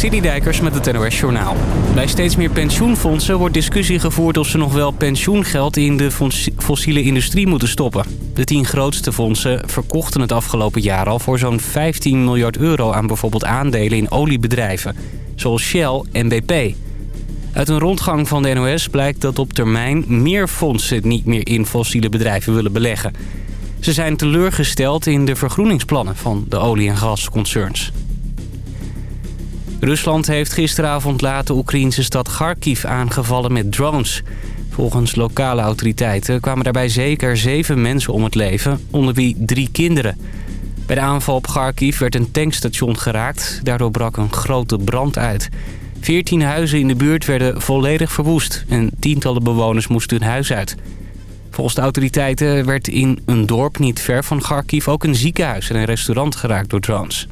Citydijkers met het NOS Journaal. Bij steeds meer pensioenfondsen wordt discussie gevoerd of ze nog wel pensioengeld in de fossiele industrie moeten stoppen. De tien grootste fondsen verkochten het afgelopen jaar al voor zo'n 15 miljard euro aan bijvoorbeeld aandelen in oliebedrijven, zoals Shell en BP. Uit een rondgang van de NOS blijkt dat op termijn meer fondsen niet meer in fossiele bedrijven willen beleggen. Ze zijn teleurgesteld in de vergroeningsplannen van de olie- en gasconcerns. Rusland heeft gisteravond laat de Oekraïnse stad Kharkiv aangevallen met drones. Volgens lokale autoriteiten kwamen daarbij zeker zeven mensen om het leven, onder wie drie kinderen. Bij de aanval op Kharkiv werd een tankstation geraakt. Daardoor brak een grote brand uit. Veertien huizen in de buurt werden volledig verwoest en tientallen bewoners moesten hun huis uit. Volgens de autoriteiten werd in een dorp niet ver van Kharkiv ook een ziekenhuis en een restaurant geraakt door drones.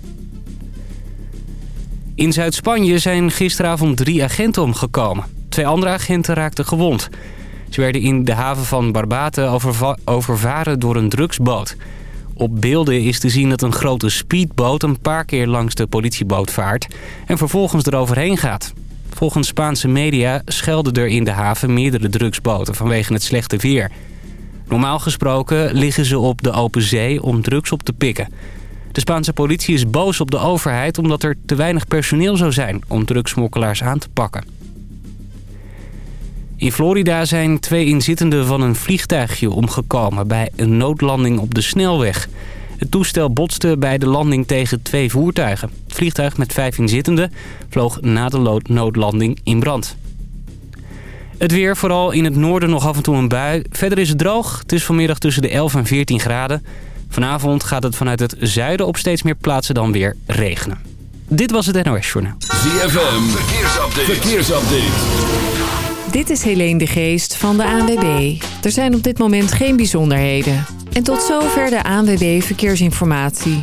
In Zuid-Spanje zijn gisteravond drie agenten omgekomen. Twee andere agenten raakten gewond. Ze werden in de haven van Barbate overvaren door een drugsboot. Op beelden is te zien dat een grote speedboot een paar keer langs de politieboot vaart... en vervolgens eroverheen gaat. Volgens Spaanse media schelden er in de haven meerdere drugsboten vanwege het slechte weer. Normaal gesproken liggen ze op de open zee om drugs op te pikken... De Spaanse politie is boos op de overheid omdat er te weinig personeel zou zijn om drugsmokkelaars aan te pakken. In Florida zijn twee inzittenden van een vliegtuigje omgekomen bij een noodlanding op de snelweg. Het toestel botste bij de landing tegen twee voertuigen. Het vliegtuig met vijf inzittenden vloog na de noodlanding in brand. Het weer, vooral in het noorden nog af en toe een bui. Verder is het droog. Het is vanmiddag tussen de 11 en 14 graden. Vanavond gaat het vanuit het zuiden op steeds meer plaatsen dan weer regenen. Dit was het NOS Journaal. ZFM, verkeersupdate. verkeersupdate. Dit is Helene de Geest van de ANWB. Er zijn op dit moment geen bijzonderheden. En tot zover de ANWB Verkeersinformatie.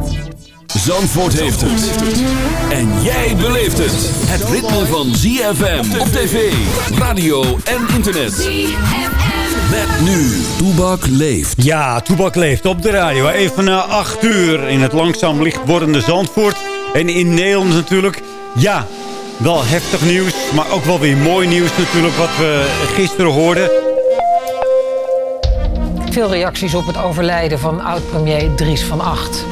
Zandvoort heeft het. En jij beleeft het. Het ritme van ZFM op tv, radio en internet. ZFM. Met nu, Toebak leeft. Ja, Toebak leeft op de radio. Even na acht uur in het langzaam licht wordende Zandvoort. En in Nederland natuurlijk. Ja, wel heftig nieuws, maar ook wel weer mooi nieuws natuurlijk wat we gisteren hoorden. Veel reacties op het overlijden van oud-premier Dries van Acht.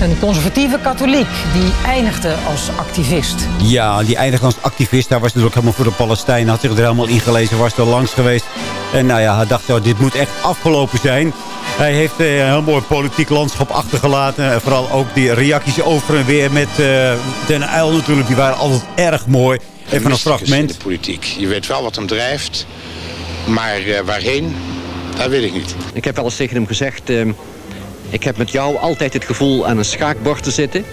Een conservatieve katholiek die eindigde als activist. Ja, die eindigde als activist. Hij was natuurlijk helemaal voor de Palestijnen. Had zich er helemaal ingelezen, was er langs geweest. En nou ja, hij dacht, zo, dit moet echt afgelopen zijn. Hij heeft eh, een heel mooi politiek landschap achtergelaten. En vooral ook die reacties over en weer met uh, Den Uyl natuurlijk. Die waren altijd erg mooi. Even een fragment. de politiek. Je weet wel wat hem drijft. Maar uh, waarheen, dat weet ik niet. Ik heb wel eens tegen hem gezegd... Uh, ik heb met jou altijd het gevoel aan een schaakbord te zitten.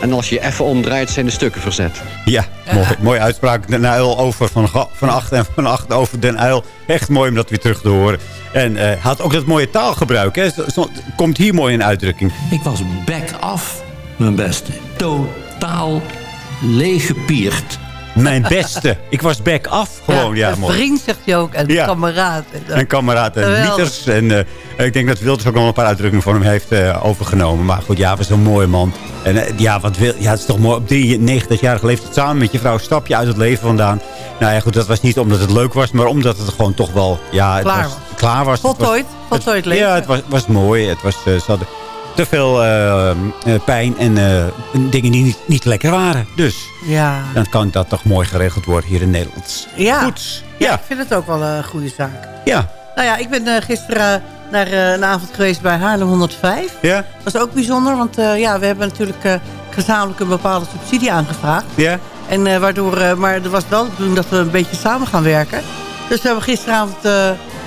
En als je even omdraait, zijn de stukken verzet. Ja, mooi, mooie uitspraak. Den Uil over van, van acht en van acht over Den Uil. Echt mooi om dat weer terug te horen. En uh, had ook dat mooie taalgebruik. Hè. Komt hier mooi in uitdrukking. Ik was back af, mijn beste. Totaal leeggepierd. Mijn beste. Ik was back af gewoon. Ja, ja mooi. vriend zegt je ook. En ja. kameraad. En, kameraad. En Mieters. En uh, ik denk dat Wilders ook nog een paar uitdrukkingen van hem heeft uh, overgenomen. Maar goed, ja, was een mooie man. En uh, ja, wat wil, ja, het is toch mooi. Op 93-jarige leeftijd samen met je vrouw stap je uit het leven vandaan. Nou ja, goed, dat was niet omdat het leuk was. Maar omdat het gewoon toch wel... Ja, het klaar was. Klaar was. Voltooid. Voltooid leven. Ja, het was, was mooi. Het was... Ze hadden, te veel uh, uh, pijn en uh, dingen die niet, niet, lekker waren. Dus ja. dan kan dat toch mooi geregeld worden hier in Nederland. Ja. Goed. Ja. ja ik vind het ook wel een goede zaak. Ja. Nou ja, ik ben gisteren naar een avond geweest bij Haarlem 105. Ja. Dat was ook bijzonder, want ja, we hebben natuurlijk gezamenlijk een bepaalde subsidie aangevraagd. Ja. En waardoor, maar er was wel de bedoeling dat we een beetje samen gaan werken. Dus we hebben gisteravond...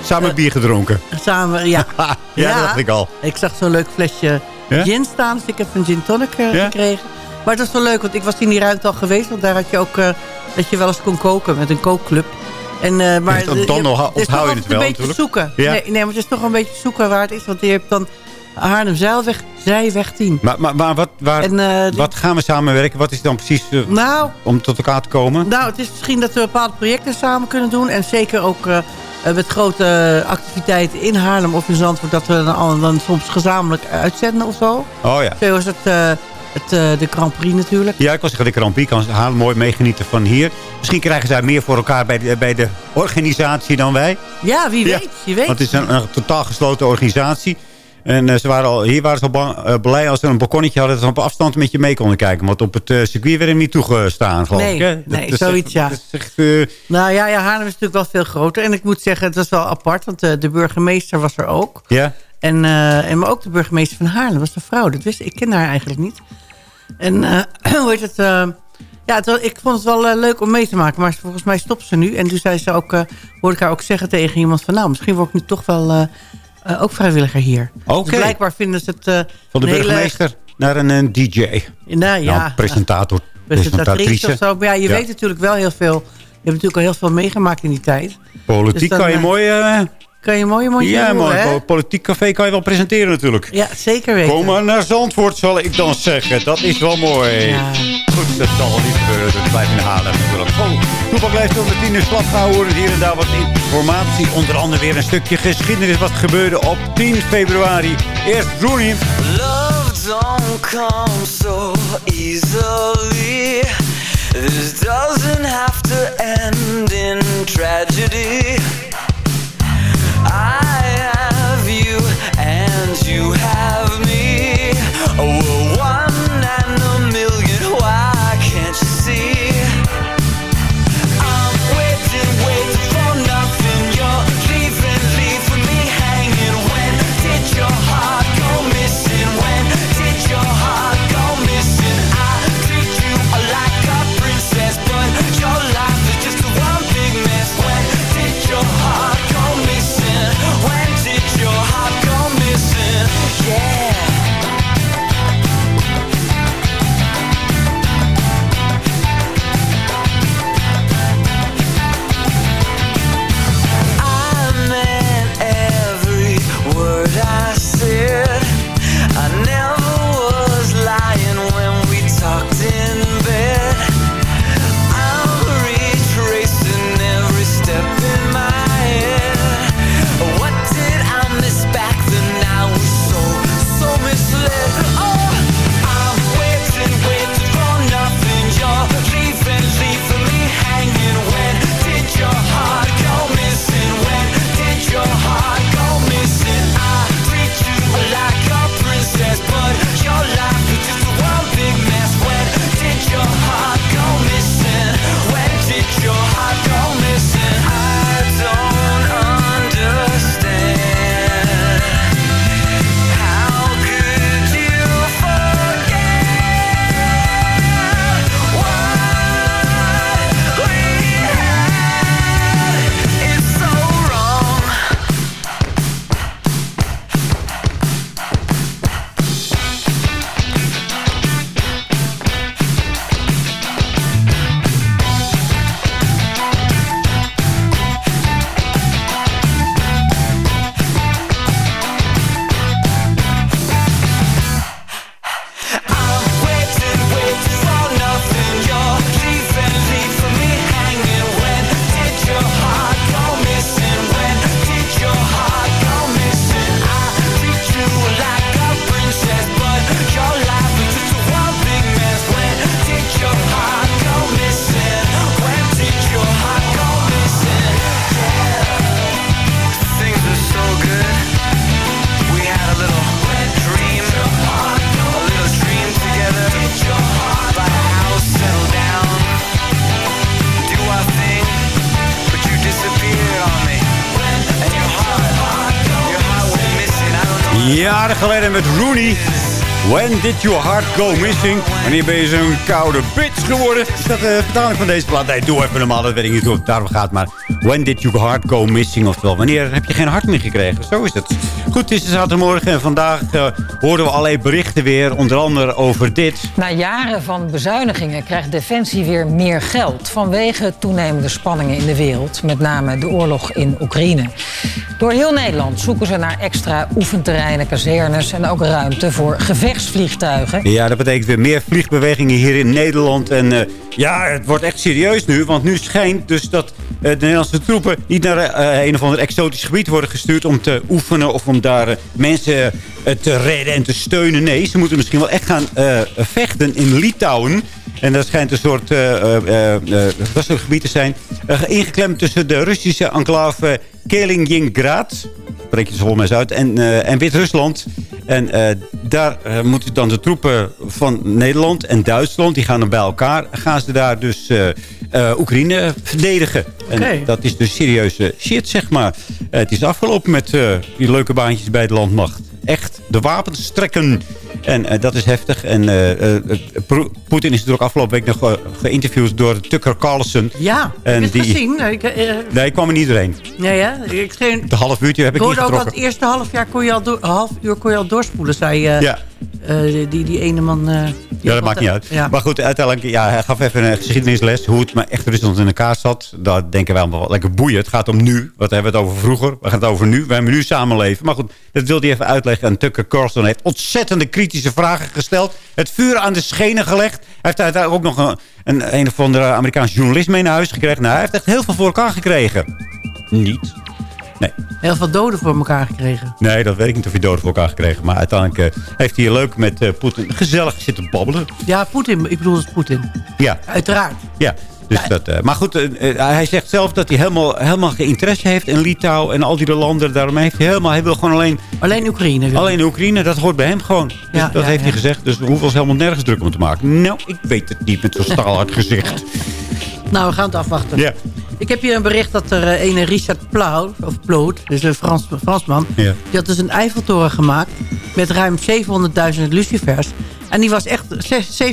Samen bier gedronken. Samen, ja. ja, ja, dat dacht ik al. Ik zag zo'n leuk flesje ja? gin staan, dus ik heb een gin tonic ja? gekregen. Maar het was wel leuk, want ik was in die ruimte al geweest. Want daar had je ook... eh, dat je wel eens kon koken met een kookclub. En, eh, maar dan- nog onthoud je het wel een beetje natuurlijk. zoeken. Ja. Nee, nee, maar het is toch een beetje zoeken waar het is. Want je hebt dan Haarlem-Zeilweg, Zijweg 10. Maar, maar, maar wat, waar, En, eh, wat gaan we samenwerken? Wat is dan precies eh, Nou, om tot elkaar te komen? Nou, het is misschien dat we bepaalde projecten samen kunnen doen. En zeker ook eh, eh, met grote activiteiten in Haarlem of in Zandvoort... dat we dan, soms gezamenlijk uitzenden of zo. Oh ja. Zo is het, eh, het, eh, de Grand Prix natuurlijk. Ja, ik was zeggen, de Grand Prix kan Haarlem mooi meegenieten van hier. Misschien krijgen zij meer voor elkaar bij de, bij de organisatie dan wij. Ja, wie Ja. weet. Je weet. Want het is een, een totaal gesloten organisatie. En eh, ze waren al, hier waren ze al bang, eh, blij als ze een balkonnetje hadden... dat ze op afstand met je mee konden kijken. Want op het eh, circuit werd hem niet toegestaan, geloof Nee, ik. Hè? nee, zoiets, echt- ja. echt, Nou ja, ja, Haarlem is natuurlijk wel veel groter. En ik moet zeggen, het was wel apart. Want de burgemeester was er ook. ja. En, en maar ook de burgemeester van Haarlem was een vrouw. Dat wist ik. Ik ken haar eigenlijk niet. En hoe heet het... ja, het was- ik vond het wel leuk om mee te maken. Maar volgens mij stopt ze nu. En toen zei ze ook, eh, hoorde ik haar ook zeggen tegen iemand van... nou, misschien word ik nu toch wel eh, ook vrijwilliger hier. Oké. Dus blijkbaar vinden ze het... eh, Van de hele- burgemeester naar een, een DJ. nou ja, Nou, presentator. presentatrice of zo. Maar ja, je Ja. weet natuurlijk wel heel veel... Je hebt natuurlijk al heel veel meegemaakt in die tijd. Politiek Dus dan, kan je eh, mooi... Kan je een mooie mondje ja, mooi. hè? Po- Politiek café kan je wel presenteren natuurlijk. Ja, zeker weten. Kom maar naar Zandvoort, zal ik dan zeggen. Dat is wel mooi. Ja. Goed, dat zal wel niet gebeuren. Dus blijf in Haarlem natuurlijk. Oh, Toepak lijst op de tien uur slag houden. Hier en daar wat informatie. Onder andere weer een stukje geschiedenis. Wat gebeurde op 10 februari. Eerst Rooney. Love don't come so easily. This doesn't have to end in tragedy. I have you and you have Jaren geleden met Rooney. When did your heart go missing? Wanneer ben je zo'n koude bitch geworden? Dat de vertaling van deze plaat? Nee, doe even normaal. Dat weet ik niet hoe het daarom gaat. Maar when did your heart go missing? Oftewel, wanneer heb je geen hart meer gekregen? Zo is het. Goed, het is zaterdagmorgen en vandaag uh, hoorden we allerlei berichten weer. Onder andere over dit. Na jaren van bezuinigingen krijgt Defensie weer meer geld... vanwege toenemende spanningen in de wereld. Met name de oorlog in Oekraïne. Door heel Nederland zoeken ze naar extra oefenterreinen, kazernes... en ook ruimte voor gevechtsvliegtuigen. Ja, dat betekent weer meer vliegbewegingen hier in Nederland. En uh, ja, het wordt echt serieus nu. Want nu schijnt dus dat de Nederlandse troepen... niet naar uh, een of ander exotisch gebied worden gestuurd... om te oefenen of om daar mensen te redden en te steunen. Nee, ze moeten misschien wel echt gaan vechten in Litouwen... En dat schijnt een soort uh, uh, uh, gebied te zijn. ingeklemd tussen de Russische enclave Kaliningrad. Spreek je zo volgens mij uit. En, en Wit-Rusland. En daar moeten dan de troepen van Nederland en Duitsland... die gaan dan bij elkaar. Gaan ze daar dus Oekraïne verdedigen. Okay. En dat is dus serieuze shit, zeg maar. het is afgelopen met die leuke baantjes bij de landmacht. Echt de wapens trekken. En uh, dat is heftig. En uh, uh, Poetin is natuurlijk afgelopen week nog geïnterviewd door Tucker Carlson. Ja, en ik heb die... gezien. Ik, nee, ik kwam er niet doorheen. Nee, ja. Ik geen... De half uurtje heb ik, ik niet hoorde ook getrokken. dat het eerste half, jaar kon je al door, half uur kon je al doorspoelen, zei ja. die, die ene man. ja, dat maakt niet uit. Ja. Maar goed, uiteindelijk, ja, hij gaf even een geschiedenisles. Hoe het maar echt Rusland in elkaar zat. Daar denken wij allemaal wel lekker boeien. Het gaat om nu. Wat hebben we het over vroeger? We gaan het over nu. We hebben nu samenleven. Maar goed, dat wilde hij even uitleggen. En Tucker Carlson heeft ontzettende kritische vragen gesteld. Het vuur aan de schenen gelegd. Hij heeft uiteindelijk ook nog een, een, een of andere Amerikaanse journalist mee naar huis gekregen. Nou, hij heeft echt heel veel voor elkaar gekregen. Niet. Nee. Heel veel doden voor elkaar gekregen. Nee, dat weet ik niet of hij doden voor elkaar gekregen. Maar uiteindelijk uh, heeft hij leuk met uh, Poetin gezellig zitten babbelen. Ja, Poetin. Ik bedoel, het is Poetin. Ja. Uiteraard. Ja. Dus ja, dat, uh, maar goed, hij zegt zelf dat hij helemaal, helemaal geen interesse heeft in Litouw en al die landen. Daarom heeft hij helemaal, hij wil gewoon alleen... Alleen Oekraïne. Wil. Alleen Oekraïne, dat hoort bij hem gewoon. Dus ja, dat ja, heeft hij gezegd. Dus we hoeven ons helemaal nergens druk om te maken. Nou, ik weet het niet met zo'n staalhard gezicht. nou, we gaan het afwachten. Ja. Ik heb hier een bericht dat er uh, een Richard Plout, of Plout, dus een Frans, Fransman... Ja. die had dus een Eiffeltoren gemaakt met ruim 700.000 lucifers. En die was echt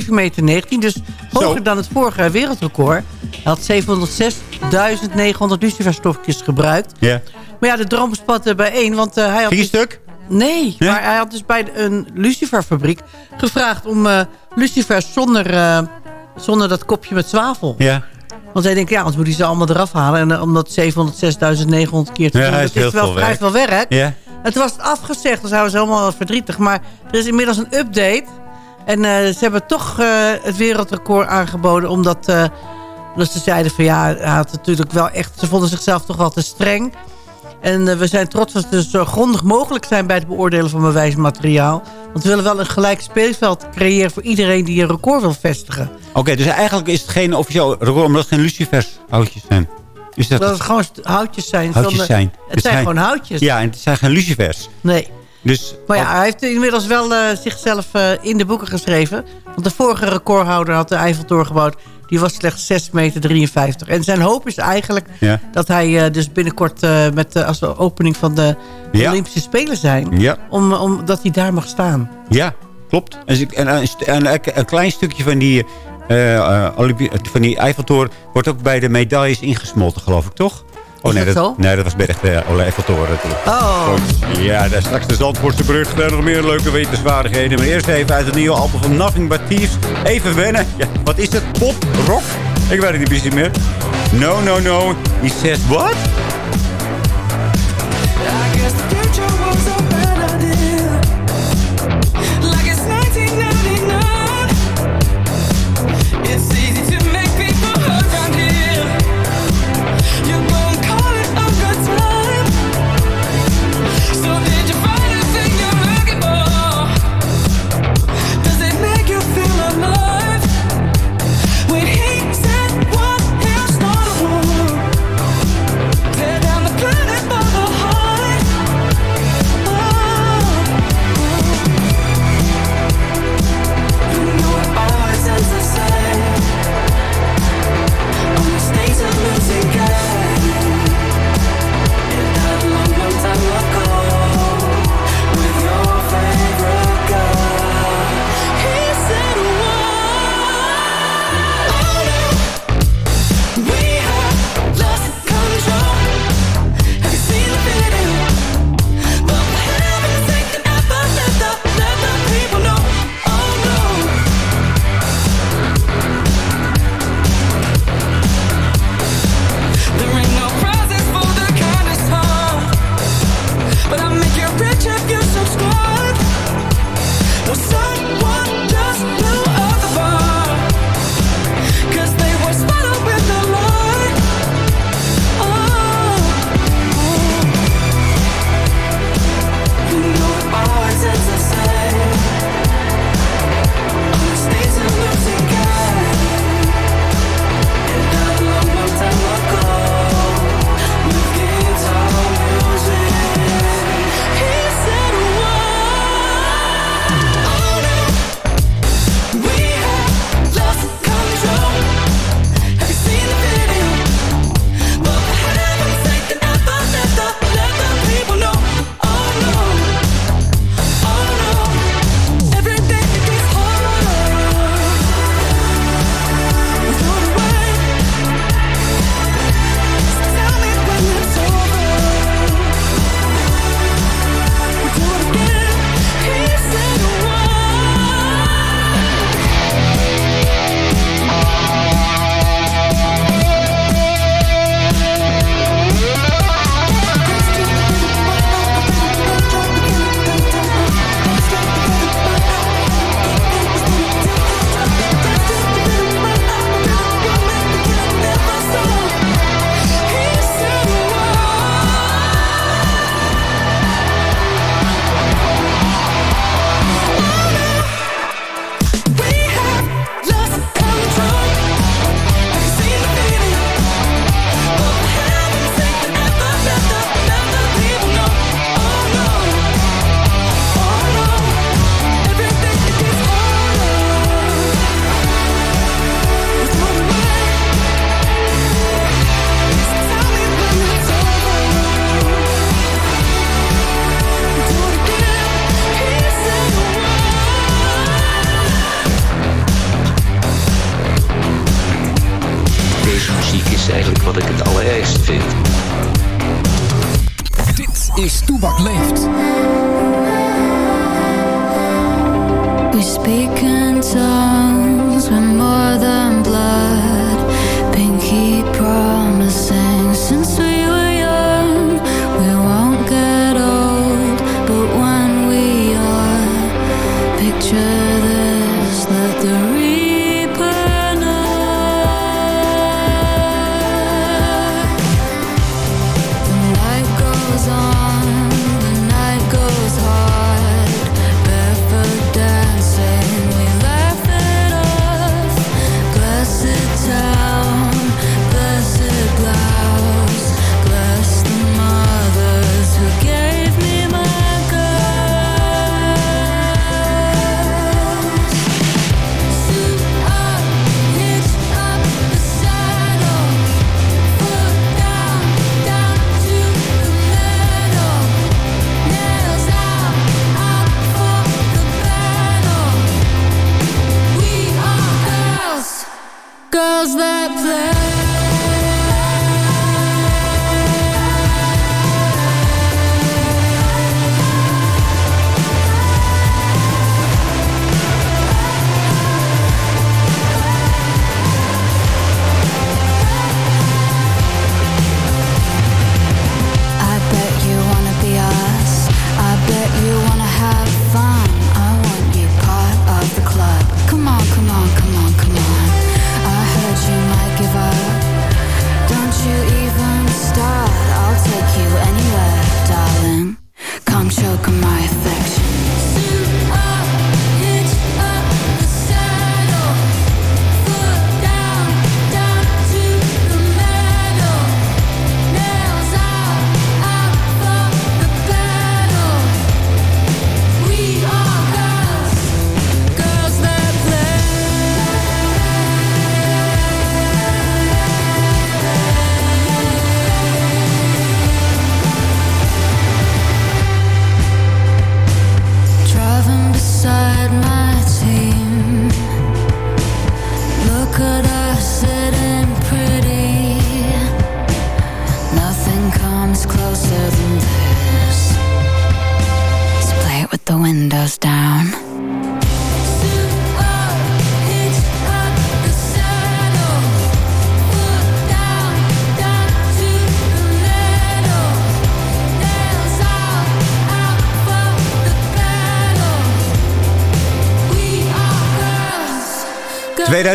7,19 meter, dus hoger Zo. dan het vorige wereldrecord. Hij had 706.900 luciferstofjes gebruikt. Ja. Maar ja, de droom spatte bijeen, want uh, hij had... Ging je stuk? Nee, Ja? maar hij had dus bij een luciferfabriek gevraagd om uh, lucifers zonder, zonder dat kopje met zwavel. Ja. Want hij denkt, ja, anders moet hij ze allemaal eraf halen. En uh, om dat 706.900 keer te Ja, doen, dat is wel vrij werk. veel werk. Ja. En toen was het afgezegd, dus hij was helemaal verdrietig. Maar er is inmiddels een update. En uh, ze hebben toch uh, het wereldrecord aangeboden. Omdat, uh, omdat ze zeiden van ja, hij had natuurlijk wel echt... Ze vonden zichzelf toch wel te streng. En we zijn trots dat we zo grondig mogelijk zijn... bij het beoordelen van bewijsmateriaal. Want we willen wel een gelijk speelveld creëren... voor iedereen die een record wil vestigen. Oké, okay, dus eigenlijk is het geen officieel record... omdat het geen lucifershoutjes zijn. Is dat, dat het gewoon houtjes zijn. Houtjes zonder, zijn. Het zijn gewoon houtjes. Ja, en het zijn geen lucifers. Nee. Dus, maar ja, hij heeft inmiddels wel uh, zichzelf uh, in de boeken geschreven. Want de vorige recordhouder had de Eiffeltoren gebouwd. Die was slechts 6,53 meter. En zijn hoop is eigenlijk ja. dat hij uh, dus binnenkort... met als de opening van de ja. Olympische Spelen zijn... Ja. Om, om, dat hij daar mag staan. Ja, klopt. En, en, en een klein stukje van die, van die Eiffeltoren... wordt ook bij de medailles ingesmolten, geloof ik, toch? Oh, nee, dat, dat, nee, dat was bij de uh, natuurlijk. Oh. Ja, daar straks de Zandvoortse brug. Daar nog meer leuke wetenswaardigheden. Maar eerst even uit het nieuwe album van Nothing But Thieves. Even wennen. Ja, wat is het? Pop? Rock? Ik weet het niet precies meer. No, no, no. He says what? I guess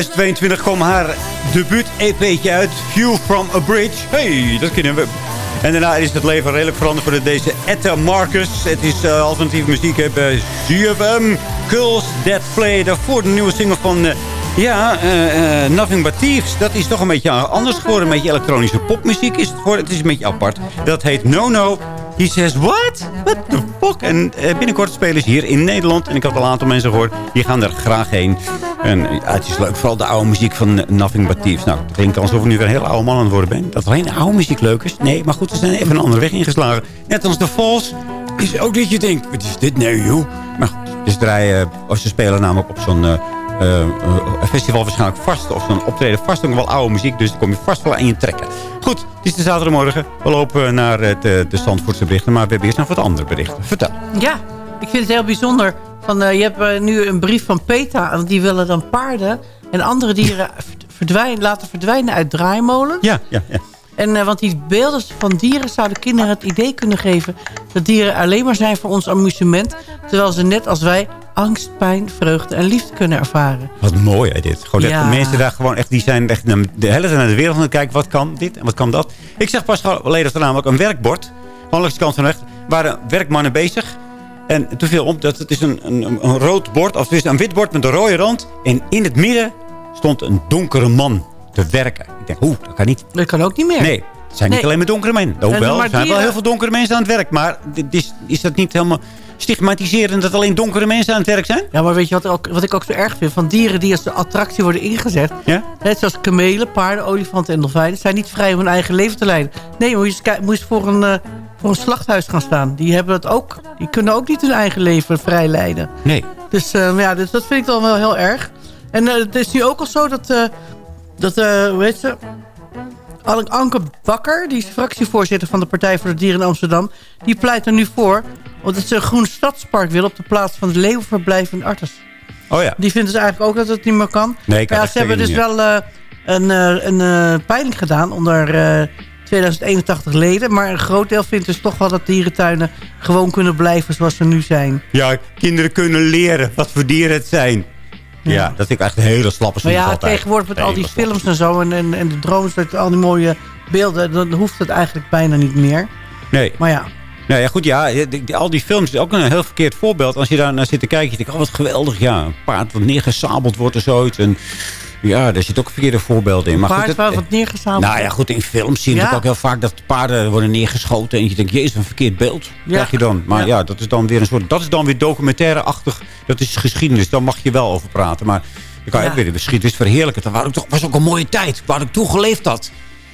2022 kwam haar debuut-EP'tje uit. View from a Bridge. Hey, dat kennen we. En daarna is het leven redelijk veranderd voor deze Etta Marcus. Het is uh, alternatieve muziek bij ZFM. Girls That Play. Daarvoor de nieuwe single van... eh, ja, eh, eh, Nothing But Thieves. Dat is toch een beetje anders geworden. Een beetje elektronische popmuziek is het geworden. Het is een beetje apart. Dat heet No No. He says, what? What the fuck? En eh, binnenkort spelen ze hier in Nederland. En ik had al een aantal mensen gehoord. Die gaan er graag heen. En het is leuk. Vooral de oude muziek van eh, Nothing But Thieves. Nou, het klinkt alsof ik nu weer een hele oude man aan het worden ben. Dat alleen oude muziek leuk is. Nee, maar goed, we zijn even een andere weg ingeslagen. Net als de Falls is ook dat je denkt, wat is dit nou, joh? Maar goed, dus draaien, als ze spelen namelijk op zo'n... eh, eh, eh, festival waarschijnlijk vast. Of zo'n optreden vast ook wel oude muziek. Dus dan kom je vast wel aan je trekken. Goed, het is de zaterdagmorgen. We lopen naar het, eh, de Zandvoortse berichten. Maar we hebben eerst nog wat andere berichten. Vertel. Ja, ik vind het heel bijzonder. Van, eh, je hebt eh, nu een brief van PETA. en Die willen dan paarden en andere dieren verdwijnen, laten verdwijnen uit draaimolens. Ja, ja, ja. En, eh, want die beelden van dieren zouden kinderen het idee kunnen geven... dat dieren alleen maar zijn voor ons amusement... terwijl ze net als wij angst, pijn, vreugde en liefde kunnen ervaren. Wat mooi hè, dit. Gewoon Ja. mensen daar gewoon echt, die zijn echt naar de hele tijd naar de wereld aan het kijken. Wat kan dit en wat kan dat? Ik zag pas geleden namelijk een werkbord, gewoon langs de kant van de weg, waren werkmannen bezig. En toen viel op dat het is een, een, een rood bord, of het is een wit bord met een rode rand. En in het midden stond een donkere man te werken. Ik denk, oeh, dat kan niet. Dat kan ook niet meer. Nee, het zijn niet alleen maar donkere mensen. Hoewel, er zijn wel heel veel donkere mensen aan het werk. Maar is, is dat niet helemaal stigmatiserend dat alleen donkere mensen aan het werk zijn? Ja, maar weet je wat, ook, wat ik ook zo erg vind? Van dieren die als de attractie worden ingezet. Ja? Net zoals kamelen, paarden, olifanten en dolfijnen. zijn niet vrij om hun eigen leven te leiden. Nee, moet je eens, moet je eens voor, een, eh, voor een slachthuis gaan staan. Die, hebben het ook, die kunnen ook niet hun eigen leven vrij leiden. Nee. Dus, eh, ja, dus dat vind ik dan wel heel erg. En eh, het is nu ook al zo dat... dat eh, hoe heet ze? Anke Bakker, die is fractievoorzitter van de Partij voor de Dieren in Amsterdam... die pleit er nu voor omdat ze een groen stadspark wil... op de plaats van het leeuwenverblijf in Artes. Oh ja. Die vinden dus eigenlijk ook dat het niet meer kan. Nee, kan ja, ze hebben dus niet wel eh, een, eh, een peiling gedaan onder eh 2081 leden. Maar een groot deel vindt dus toch wel dat dierentuinen gewoon kunnen blijven zoals ze nu zijn. Ja, kinderen kunnen leren wat voor dieren het zijn. Ja, dat vind ik echt een hele slappe Maar ja, tegenwoordig met al die films en zo en, en, en de drones, dat, al die mooie beelden, dan hoeft het eigenlijk bijna niet meer. Nee. Maar ja. Nou ja, goed, ja, al die films is ook een heel verkeerd voorbeeld. Als je daar naar zit te kijken, je denkt, oh wat geweldig. Ja, een paard wat neergesabeld wordt of zoiets. En ja, daar zit ook verkeerde voorbeelden in. Maar paard goed, het- wat neergezameld Nou ja, goed, in films zie je Ja. natuurlijk ook heel vaak dat paarden worden neergeschoten. En je denkt, jezus, een verkeerd beeld krijg je dan. Maar ja. Ja. dat is dan weer een soort, dat is dan weer documentaire-achtig. Dat is geschiedenis, daar mag je wel over praten. Maar dan kan je Ja. ook weer de geschiedenis verheerlijken. Dat was ook, toch- was ook een mooie tijd, waar ik toen geleefd had.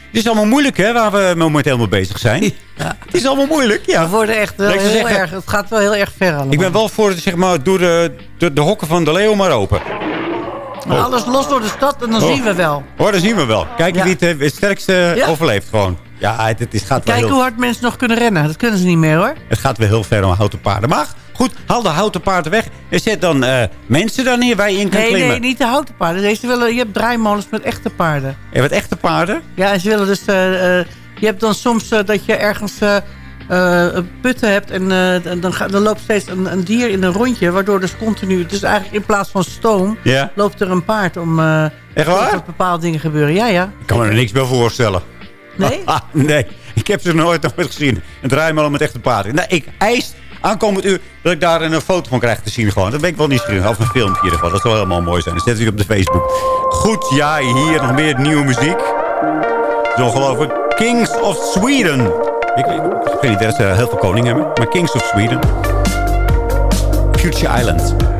Het is allemaal moeilijk, hè, waar we momenteel mee bezig zijn. Ja. Het is allemaal moeilijk, ja. We worden echt wel Ja, zou heel zeggen- erg, het gaat wel heel erg ver allemaal. Ik ben wel voor, zeg maar, doe de, de, de hokken van de leeuw maar open. Maar Alles los door de stad en dan Oh. zien we wel. Hoor, dan zien we wel. Kijken Ja. wie het, eh, het sterkste overleeft gewoon. Ja, het, het gaat wel Kijk heel... hoe hard mensen nog kunnen rennen. Dat kunnen ze niet meer hoor. Het gaat weer heel ver om houten paarden. Maar goed, haal de houten paarden weg. En zet dan eh, mensen daar neer waar je in kan Nee, klimmen. nee, niet de houten paarden. Deze willen, je hebt draaimolens met echte paarden. En wat echte paarden? Ja, en ze willen dus... eh, je hebt dan soms dat je ergens eh, putten hebt... en eh, en dan, ga- dan loopt steeds een, een dier in een rondje... waardoor dus continu... Dus eigenlijk in plaats van stoom... Loopt er een paard om... eh Echt waar? Dat bepaalde dingen gebeuren. Ja, ja. Ik kan me er niks bij voorstellen. Nee? Ah, nee, ik heb ze nooit nooit gezien. Een draaimolen met echte paarden. Nou, ik eis aankomend uur dat ik daar een foto van krijg te zien gewoon. Dat ben ik wel niet nieuwsgierig. Of een filmpje in ieder geval. Dat zou helemaal mooi zijn. Dan zet ik op de Facebook. Goed, ja, hier nog meer nieuwe muziek. Het is ongelooflijk. Kings of Sweden. Ik, weet niet dat ze heel veel koning hebben. Maar Kings of Sweden. Future Island.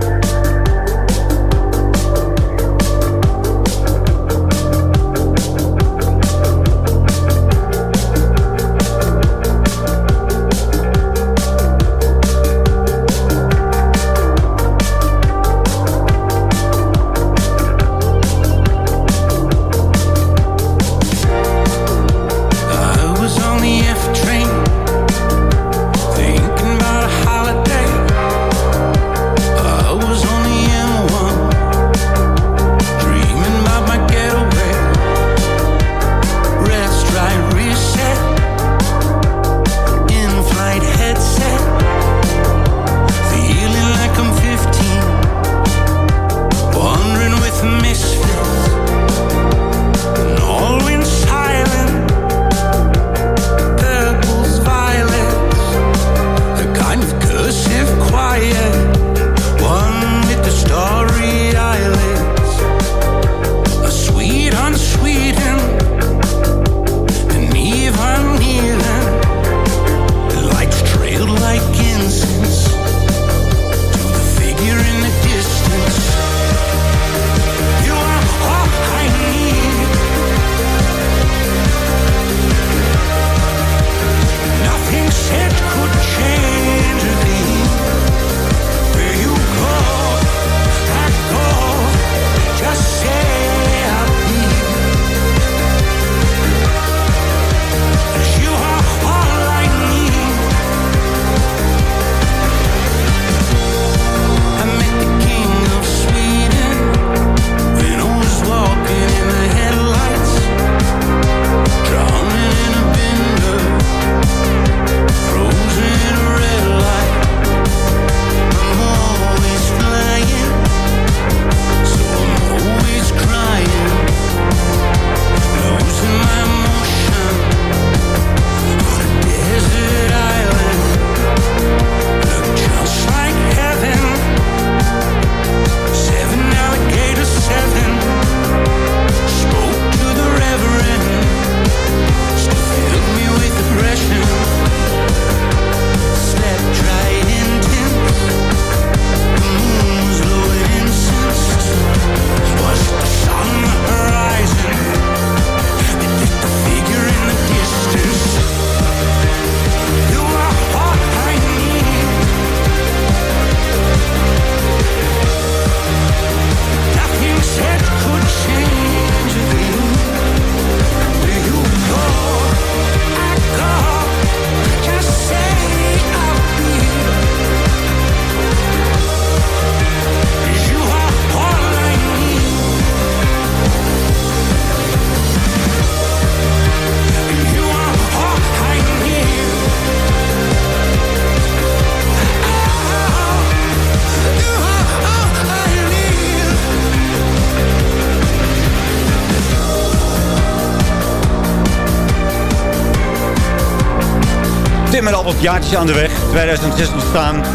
Jaartjes aan de weg. 2006 ontstaan.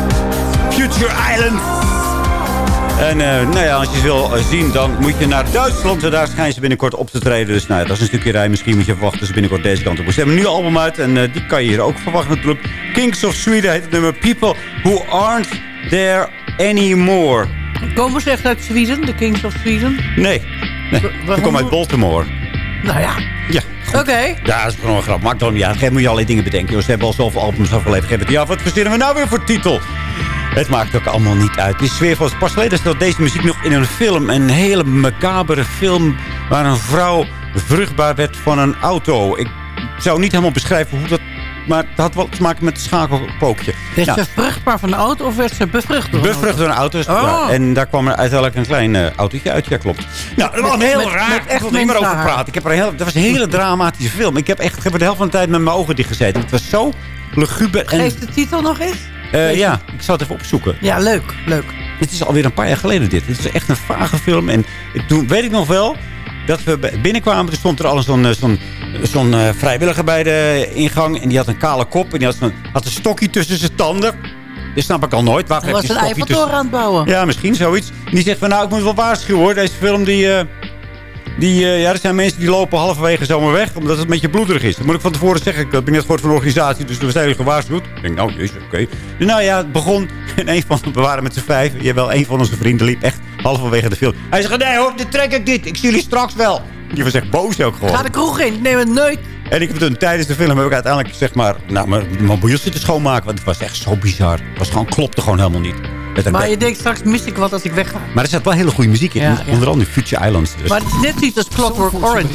Future Island. En eh, nou ja, als je ze wil zien, dan moet je naar Duitsland. En daar schijnen ze binnenkort op te treden. Dus nou ja, dat is een stukje rij. Misschien moet je verwachten dat ze binnenkort deze kant op. Ze hebben een nieuw album uit. En eh, die kan je hier ook verwachten natuurlijk. Kings of Sweden heet het nummer. People Who Aren't There Anymore. Komen ze echt uit Zweden, de Kings of Sweden? Nee. nee. Ze komen uit Baltimore. Nou ja. Ja. Oké. Ja, dat is gewoon een grap. Maakt dan uit. Geef moet je allerlei dingen bedenken. Ze hebben al zoveel albums afgeleverd. Geef het ja, wat verzinnen we nou weer voor titel? Het maakt ook allemaal niet uit. Het is sfeervol. Pas geleden deze muziek nog in een film. Een hele macabere film waar een vrouw vruchtbaar werd van een auto. Ik zou niet helemaal beschrijven hoe dat... Maar het had wel te maken met het schakelpookje. Werd Nou, ze vruchtbaar van de auto of werd ze bevrucht door een Bevrucht door een auto. is- Oh. en daar kwam er uiteindelijk een klein eh, autootje uit. Ja, klopt. Nou, dat was heel met- raar. met ik echt wil er niet meer over praten. Ik heb er heel, dat was een hele dramatische film. Ik heb echt ik heb er de helft van de tijd met mijn ogen dicht gezeten. Het was zo luguber. En, Geef de titel nog eens? eh, ja, ik zal het even opzoeken. Ja, leuk, leuk. Het is alweer een paar jaar geleden dit. Het is echt een vage film. En toen weet ik nog wel dat we binnenkwamen. Toen stond er al zo'n eh, zo'n zo'n, eh, vrijwilliger bij de ingang. En die had een kale kop. En die had, zo'n- had een stokje tussen zijn tanden. Dat snap ik al nooit. Hij was een Eiffeltoren aan het bouwen. ja, misschien zoiets. En die zegt van, nou, ik moet wel waarschuwen hoor. Deze film, die... eh, die eh, ja, er zijn mensen die lopen halverwege zomaar weg. Omdat het een beetje bloederig is. Dat moet ik van tevoren zeggen. Ik heb net gehoord van een organisatie. Dus we zijn jullie gewaarschuwd. Ik denk, nou, jezus, oké. Dus nou ja, het begon. En een van we waren met z'n vijf. Jawel, een van onze vrienden liep echt halverwege de film. Hij zegt, nee hoor, dit trek ik niet. Ik zie jullie straks wel. Die was echt boos ook gewoon. Ga de kroeg in, neem een neuk. En ik heb toen tijdens de film heb ik uiteindelijk zeg maar, nou, mijn mobiel zitten schoonmaken. Want het was echt zo bizar. Het was gewoon, klopte gewoon helemaal niet. Met een Maar je denkt straks mis ik wat als ik wegga. maar er zat wel hele goede muziek in. Ja, ja. Onder andere Future Islands. Dus. Maar het is net zoiets als Clockwork Orange.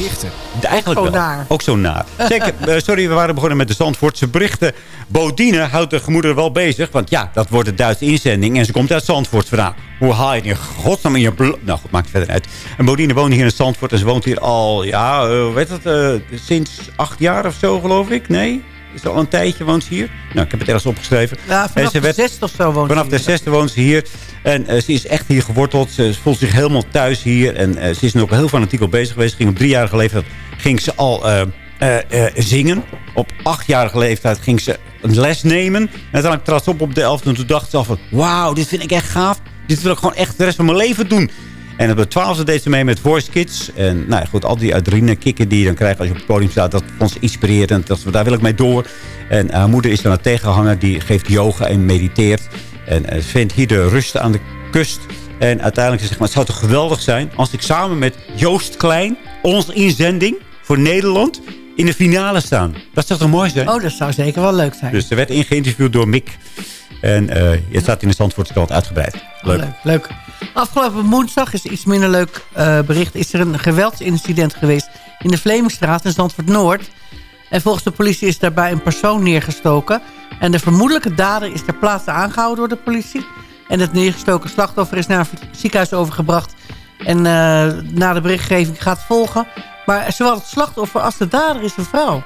Eigenlijk Ook zo wel. naar. Ook zo naar. Zeker, eh, sorry, we waren begonnen met de Zandvoortse berichten. Bodine houdt de gemoederen wel bezig. Want ja, dat wordt de Duitse inzending. En ze komt uit Zandvoort vandaan. Hoe haal je het in godsnaam in je blo- Nou goed, maakt verder uit. En Bodine woont hier in Zandvoort. En ze woont hier al, ja, eh, weet het, eh, sinds acht jaar of zo geloof ik. Nee? Is al een tijdje woont ze hier. Nou, ik heb het ergens opgeschreven. Ja, vanaf de werd- zesde of zo woont Vanaf ze de hier. zesde woont ze hier. En eh, ze is echt hier geworteld. Ze voelt zich helemaal thuis hier. En eh, ze is nu ook heel fanatiek al bezig geweest. Ging op driejarige leeftijd ging ze al eh, zingen. Op achtjarige leeftijd ging ze een les nemen. En uiteindelijk trad ze op op de elfde. En toen dacht ze al van... Wauw, dit vind ik echt gaaf. Dit wil ik gewoon echt de rest van mijn leven doen. En op de twaalfde deed ze mee met Voice Kids. En nou ja, goed, al die adrenaline kicken die je dan krijgt als je op het podium staat. Dat vond ze inspirerend. Dat, daar wil ik mee door. En haar moeder is dan een tegenhanger. Die geeft yoga en mediteert. En eh, ze vindt hier de rust aan de kust. En uiteindelijk zegt maar, het zou toch geweldig zijn... als ik samen met Joost Klein, onze inzending voor Nederland... in de finale staan. Dat zou toch mooi zijn? Oh, dat zou zeker wel leuk zijn. Dus ze werd ingeïnterviewd door Mick. En eh het staat in de Zandvoortse krant uitgebreid. Leuk. Leuk, leuk. Afgelopen woensdag is iets minder leuk eh, bericht. Is er een geweldsincident geweest in de Vlemingstraat in Zandvoort Noord. En volgens de politie is daarbij een persoon neergestoken. En de vermoedelijke dader is ter plaatse aangehouden door de politie. En het neergestoken slachtoffer is naar een ziekenhuis overgebracht. En eh, na de berichtgeving gaat volgen. Maar zowel het slachtoffer als de dader is een vrouw.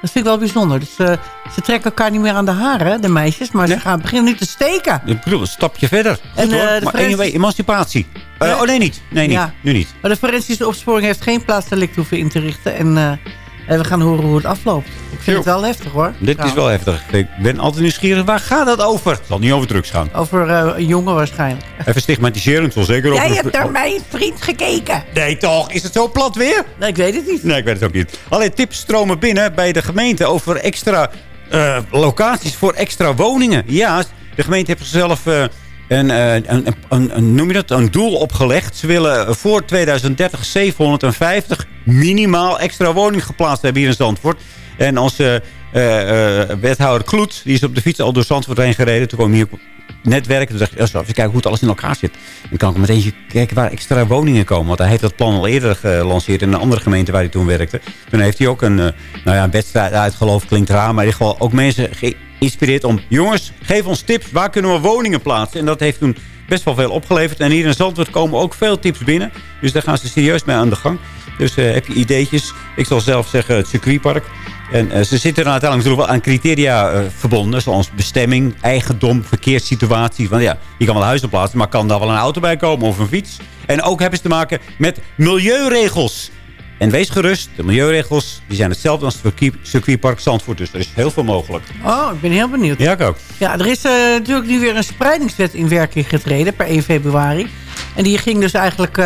Dat vind ik wel bijzonder. Dus eh, ze trekken elkaar niet meer aan de haren, de meisjes. Maar ze gaan beginnen nu te steken. Ik bedoel, een stapje verder. Goed En, hoor. eh, maar anyway, emancipatie. Ja. Oh nee, niet. Nee, niet. Ja. Nu niet. Maar de forensische opsporing heeft geen plaatsdelict hoeven in te richten. En, en we gaan horen hoe het afloopt. Ik vind Jo. het wel heftig hoor. Dit is wel heftig. Ik ben altijd nieuwsgierig. Waar gaat dat over? Het zal niet over drugs gaan. Over eh, een jongen waarschijnlijk. Even stigmatiseren. Het zal zeker over... Jij hebt naar mijn vriend gekeken. Nee toch? Is het zo plat weer? Nee, ik weet het niet. Nee, ik weet het ook niet. Allerlei tips stromen binnen bij de gemeente over extra eh, locaties voor extra woningen. Ja, de gemeente heeft zichzelf eh, een, een, een- noem je dat, een doel opgelegd. Ze willen voor 2030 750 minimaal extra woningen geplaatst hebben hier in Zandvoort. En onze eh, eh, wethouder Kloet, die is op de fiets al door Zandvoort heen gereden. Toen kwam hij hier op netwerken. Toen dacht ik, zo, even kijken hoe het alles in elkaar zit. Dan kan ik meteen kijken waar extra woningen komen. Want hij heeft dat plan al eerder gelanceerd in een andere gemeente waar hij toen werkte. Toen heeft hij ook een, eh, nou ja, een wedstrijd uitgeloofd. Klinkt raar, maar hij heeft gewoon ook mensen geïnspireerd om... Jongens, geef ons tips. Waar kunnen we woningen plaatsen? En dat heeft toen best wel veel opgeleverd. En hier in Zandvoort komen ook veel tips binnen. Dus daar gaan ze serieus mee aan de gang. Dus eh, heb je ideetjes? Ik zal zelf zeggen het circuitpark. En eh, ze zitten er uiteindelijk natuurlijk wel aan criteria eh, verbonden. Zoals bestemming, eigendom, verkeerssituatie. Want ja, je kan wel huizen plaatsen, maar kan daar wel een auto bij komen of een fiets. En ook hebben ze te maken met milieuregels. En wees gerust, de milieuregels die zijn hetzelfde als het circuit- circuitpark Zandvoort. Dus er is heel veel mogelijk. Oh, ik ben heel benieuwd. Ja, ik ook. Ja, er is natuurlijk nu weer een spreidingswet in werking getreden per 1 februari. En die ging dus eigenlijk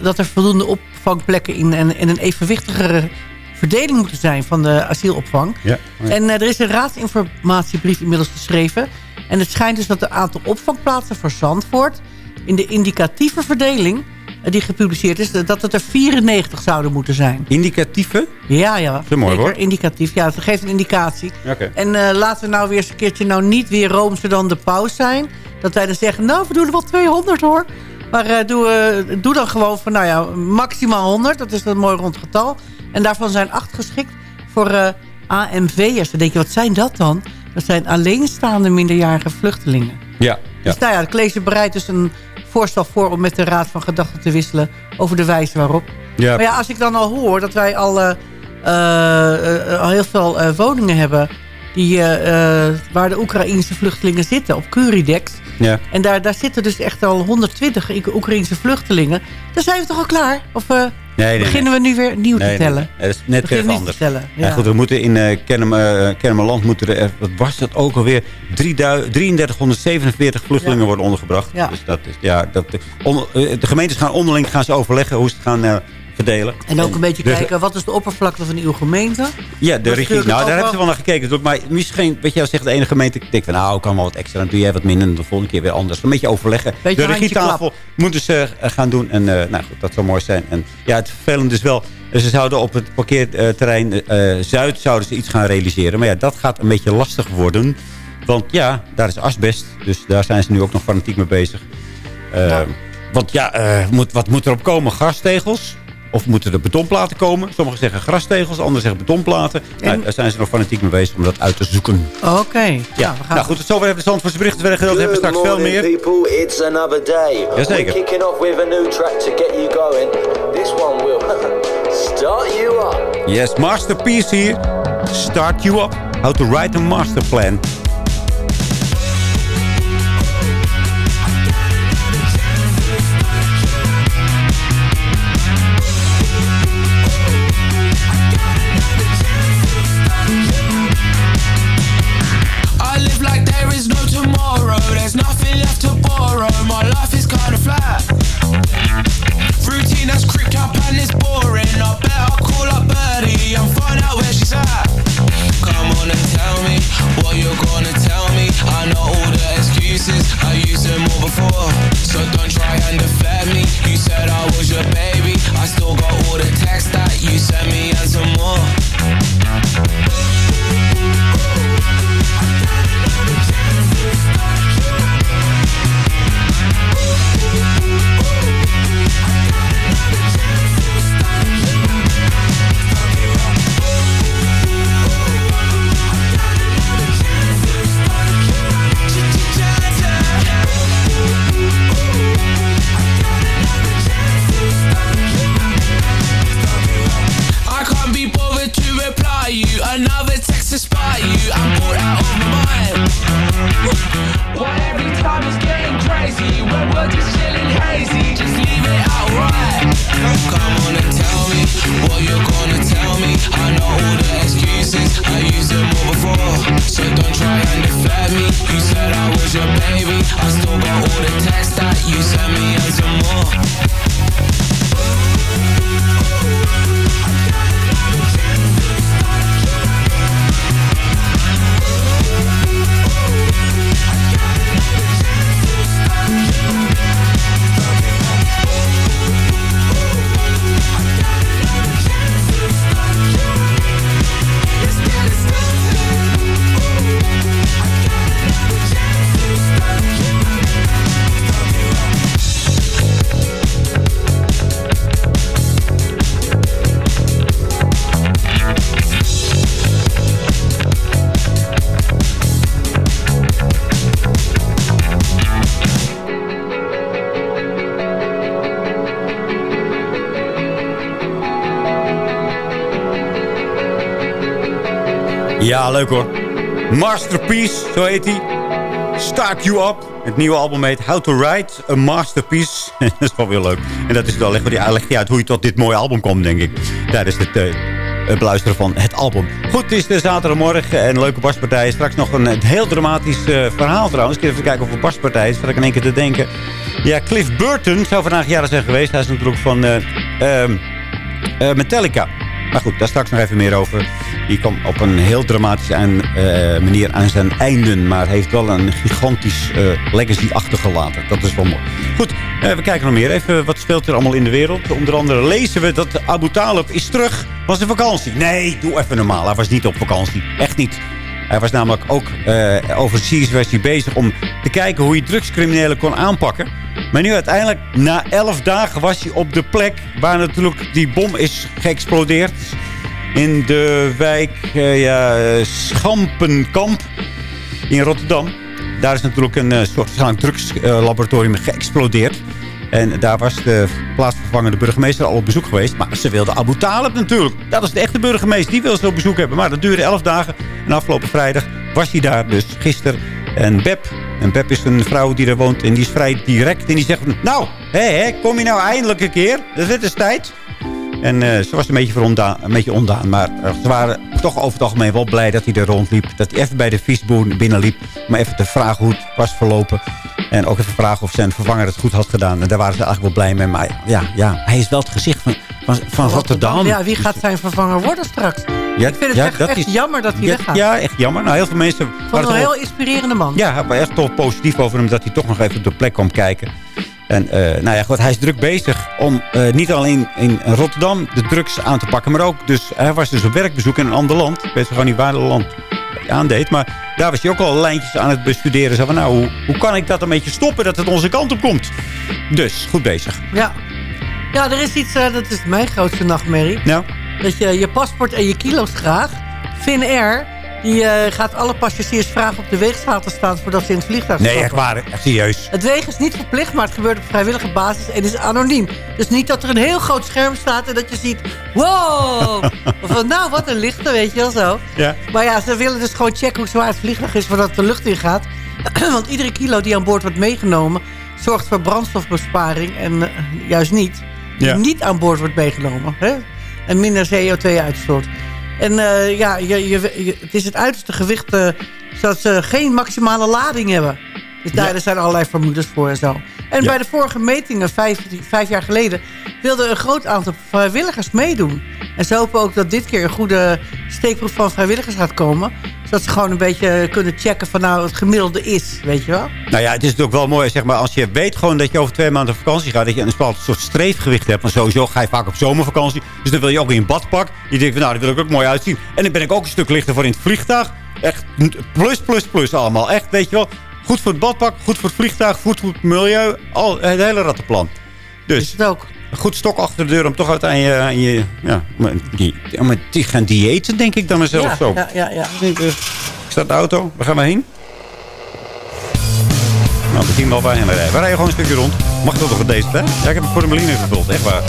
dat er voldoende opvangplekken in en, en een evenwichtigere verdeling moeten zijn van de asielopvang. Ja. En eh, er is een raadsinformatiebrief inmiddels geschreven. En het schijnt dus dat het aantal opvangplaatsen voor Zandvoort... in de indicatieve verdeling eh, die gepubliceerd is... dat het er 94 zouden moeten zijn. Indicatieve? Ja, ja. is een mooi woord. Indicatief, ja. Het geeft een indicatie. Oké. En eh, laten we nou weer eens een keertje nou niet weer roomser dan de paus zijn. Dat wij dan zeggen, nou, we doen er wel 200 hoor. Maar eh, doe, eh, doe dan gewoon van, nou ja, maximaal 100. Dat is een mooi rond getal. En daarvan zijn acht geschikt voor eh, AMV'ers. Dan denk je, wat zijn dat dan? Dat zijn alleenstaande minderjarige vluchtelingen. Ja. ja. Dus nou ja, het college bereidt dus een voorstel voor... om met de Raad van Gedachten te wisselen over de wijze waarop. Ja. Maar ja, als ik dan al hoor dat wij al, al heel veel woningen hebben... Die, waar de Oekraïnse vluchtelingen zitten, op Curidex. Ja. En daar, daar zitten dus echt al 120 Oek- Oekraïnse vluchtelingen. Dan zijn we toch al klaar? Of eh, nee, beginnen we nu weer nieuw te tellen? nee. Dat is net niet anders. te tellen, Ja. ja. goed, we moeten in Kennemerland moeten er, wat was dat ook alweer, 3000 3347 vluchtelingen Ja. worden ondergebracht. Ja. Dus dat is, ja, dat, on- de gemeentes gaan onderling gaan ze overleggen hoe ze het gaan verdelen. En ook een beetje de- kijken, wat is de oppervlakte van uw gemeente? Ja, de regie. Nou, daar hebben ze wel- naar gekeken. Dus, Maar misschien, weet je, wel, zegt de ene gemeente... Ik denk van, nou, ik kan wel wat extra. Dan doe jij wat minder en de volgende keer weer anders. Een beetje overleggen. Beetje de regietafel moeten ze eh, gaan doen. En eh, nou goed, dat zou mooi zijn. En ja, het vervelende is wel... Ze zouden op het parkeerterrein eh, Zuid zouden ze iets gaan realiseren. Maar ja, dat gaat een beetje lastig worden. Want ja, daar is asbest. Dus daar zijn ze nu ook nog fanatiek mee bezig. Eh, Want ja, eh, moet, wat moet erop komen? Grastegels? Of moeten er betonplaten komen? Sommigen zeggen grastegels, anderen zeggen betonplaten. Nou, daar zijn ze nog fanatiek mee bezig om dat uit te zoeken. Oké. Ja, Nou, we gaan nou goed, tot zover even de Zandvoortse berichten. We hebben straks veel meer. people, it's another day. Jazeker. We're kicking off with a new track to get you going. This one will start you up. Yes, Masterpiece hier. Start you up. How to write a master Routine creeped up and it's boring. I better call up Birdie and find out where she's at. Come on and tell me what you're gonna Ja, leuk hoor. Masterpiece, zo heet hij. Start You Up. Het nieuwe album heet How to Write a Masterpiece. dat is wel weer leuk. En dat is echt, die hij uit hoe je tot dit mooie album komt, denk ik. Tijdens het, uh, beluisteren van het album. Goed, het is de zaterdagmorgen en leuke baspartij. Straks nog een, een heel dramatisch uh, verhaal trouwens. Even kijken of het baspartij is. Zat ik in één keer te denken. Ja, Cliff Burton zou vandaag jaren zijn geweest. Hij is natuurlijk van uh, Metallica. Maar goed, daar straks nog even meer over. Die kwam op een heel dramatische uh, manier aan zijn einden. Maar heeft wel een gigantisch uh, legacy achtergelaten. Dat is wel mooi. Goed, uh, we kijken nog meer. Even wat speelt er allemaal in de wereld. Onder andere lezen we dat Abu Talib is terug. Was zijn vakantie. Nee, doe even normaal. Hij was niet op vakantie. Echt niet. Hij was namelijk ook overseas was hij bezig om te kijken hoe je drugscriminelen kon aanpakken. Maar nu uiteindelijk, na elf dagen was hij op de plek waar natuurlijk die bom is geëxplodeerd. In de wijk uh, ja, Schampenkamp in Rotterdam. Daar is natuurlijk een uh, soort drugslaboratorium geëxplodeerd. En daar was de plaatsvervangende burgemeester al op bezoek geweest. Maar ze wilde Abu Talib natuurlijk. Dat is de echte burgemeester. Die wil ze op bezoek hebben. Maar dat duurde elf dagen. En afgelopen vrijdag was hij daar dus gisteren. En Beb, en Beb is een vrouw die er woont en die is vrij direct. En die zegt, nou, hé, hé, kom je nou eindelijk een keer? Het is tijd. En uh, ze was een beetje, ondaan, een beetje ondaan. Maar uh, ze waren toch over het algemeen wel blij dat hij er rondliep. Dat hij even bij de visboer binnenliep. Om even te vragen hoe het was verlopen. En ook even vragen of zijn vervanger het goed had gedaan. En daar waren ze eigenlijk wel blij mee. Maar ja, ja hij is wel het gezicht van, van, van Rotterdam. Ja, wie gaat zijn vervanger worden straks? Ja, ik vind het ja, echt, dat echt is, jammer dat hij ja, weggaat. Ja, echt jammer. Nou, heel veel mensen... Vond een heel inspirerende man. Ja, hij was echt toch positief over hem dat hij toch nog even op de plek kwam kijken. En uh, nou ja, goed, hij is druk bezig om uh, niet alleen in, Rotterdam de drugs aan te pakken, maar ook, dus hij was dus op werkbezoek in een ander land. Ik weet gewoon niet waar het land aandeed, maar daar was hij ook al lijntjes aan het bestuderen. Zo van, nou, hoe, hoe kan ik dat een beetje stoppen, dat het onze kant op komt? Dus, goed bezig. Ja, ja er is iets, uh, dat is mijn grootste nachtmerrie. Nou? Dat je je paspoort en je kilo's graag, Finnair, die uh, gaat alle passagiers vragen op de weegschaal te staan voordat ze in het vliegtuig stappen. Nee, echt waar. Echt serieus. Het wegen is niet verplicht, maar het gebeurt op vrijwillige basis en is anoniem. Dus niet dat er een heel groot scherm staat en dat je ziet... Wow! of van, nou, wat een lichte, weet je wel zo. Ja. Maar ja, ze willen dus gewoon checken hoe zwaar het vliegtuig is voordat het de lucht in gaat. Want iedere kilo die aan boord wordt meegenomen... zorgt voor brandstofbesparing en uh, juist niet. Die Ja. niet aan boord wordt meegenomen. Hè? En minder CO2-uitstoot. En uh, ja, je, je, je, het is het uiterste gewicht uh, zodat ze geen maximale lading hebben. Dus daar Ja. zijn allerlei vermoedens voor en zo. En Ja. bij de vorige metingen, vijf, vijf jaar geleden... wilden een groot aantal vrijwilligers meedoen. En ze hopen ook dat dit keer een goede steekproef van vrijwilligers gaat komen. Zodat ze gewoon een beetje kunnen checken van nou het gemiddelde is, weet je wel? Nou ja, het is natuurlijk wel mooi, zeg maar, als je weet gewoon dat je over twee maanden op vakantie gaat, dat je een bepaald soort streefgewicht hebt. Want sowieso ga je vaak op zomervakantie. Dus dan wil je ook in een badpak. Je denkt van, nou, dat wil ik ook mooi uitzien. En dan ben ik ook een stuk lichter voor in het vliegtuig. Echt plus, plus, plus allemaal. Echt, weet je wel. Goed voor het badpak, goed voor het vliegtuig, goed voor het milieu. Al, het hele rattenplan. Dus Is het ook. Goed stok achter de deur om toch uit aan je... Aan je ja, om, die, te gaan diëten, denk ik dan mezelf ja, zo. ja, ja, ja. Ik eh, Ik sta in de auto. Waar gaan we heen? Nou, we zien wel waar we rijden. We rijden gewoon een stukje rond. Mag dat nog deze hè? Ja, ik heb een formulier gevuld. Echt waar.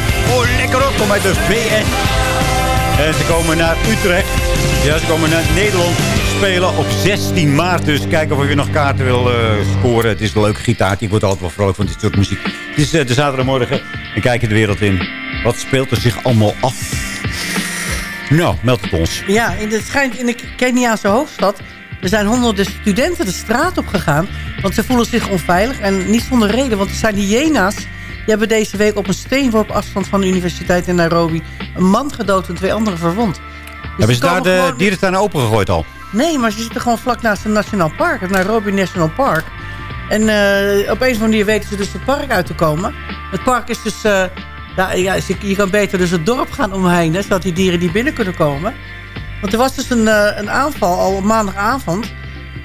Gitaartje. Oh, lekker ook. Kom uit de VS. En ze komen naar Utrecht. Ja, ze komen naar Nederland spelen op 16 maart. Dus kijken of je nog kaarten wil eh, scoren. Het is een leuke gitaartje. Ik word altijd wel vrolijk van dit soort muziek. Het is eh, de zaterdagmorgen. En kijken de wereld in. Wat speelt er zich allemaal af? Nou, meld het ons. Ja, in het schijnt in de Keniaanse hoofdstad... er zijn honderden studenten de straat op gegaan... want ze voelen zich onveilig en niet zonder reden. Want er zijn hyena's... die hebben deze week op een steenworp afstand van de universiteit in Nairobi... een man gedood en twee anderen verwond. Dus Hebben ze daar de gewoon- dierentuin opengegooid al? Nee, maar ze zitten gewoon vlak naast een nationaal park. Het Nairobi National Park. En eh, op een of andere manier weten ze dus het park uit te komen. Het park is dus... eh, ja, ja, je, kan beter dus het dorp gaan omheen... Hè, zodat die dieren niet binnen kunnen komen. Want er was dus een, eh, een aanval al op maandagavond.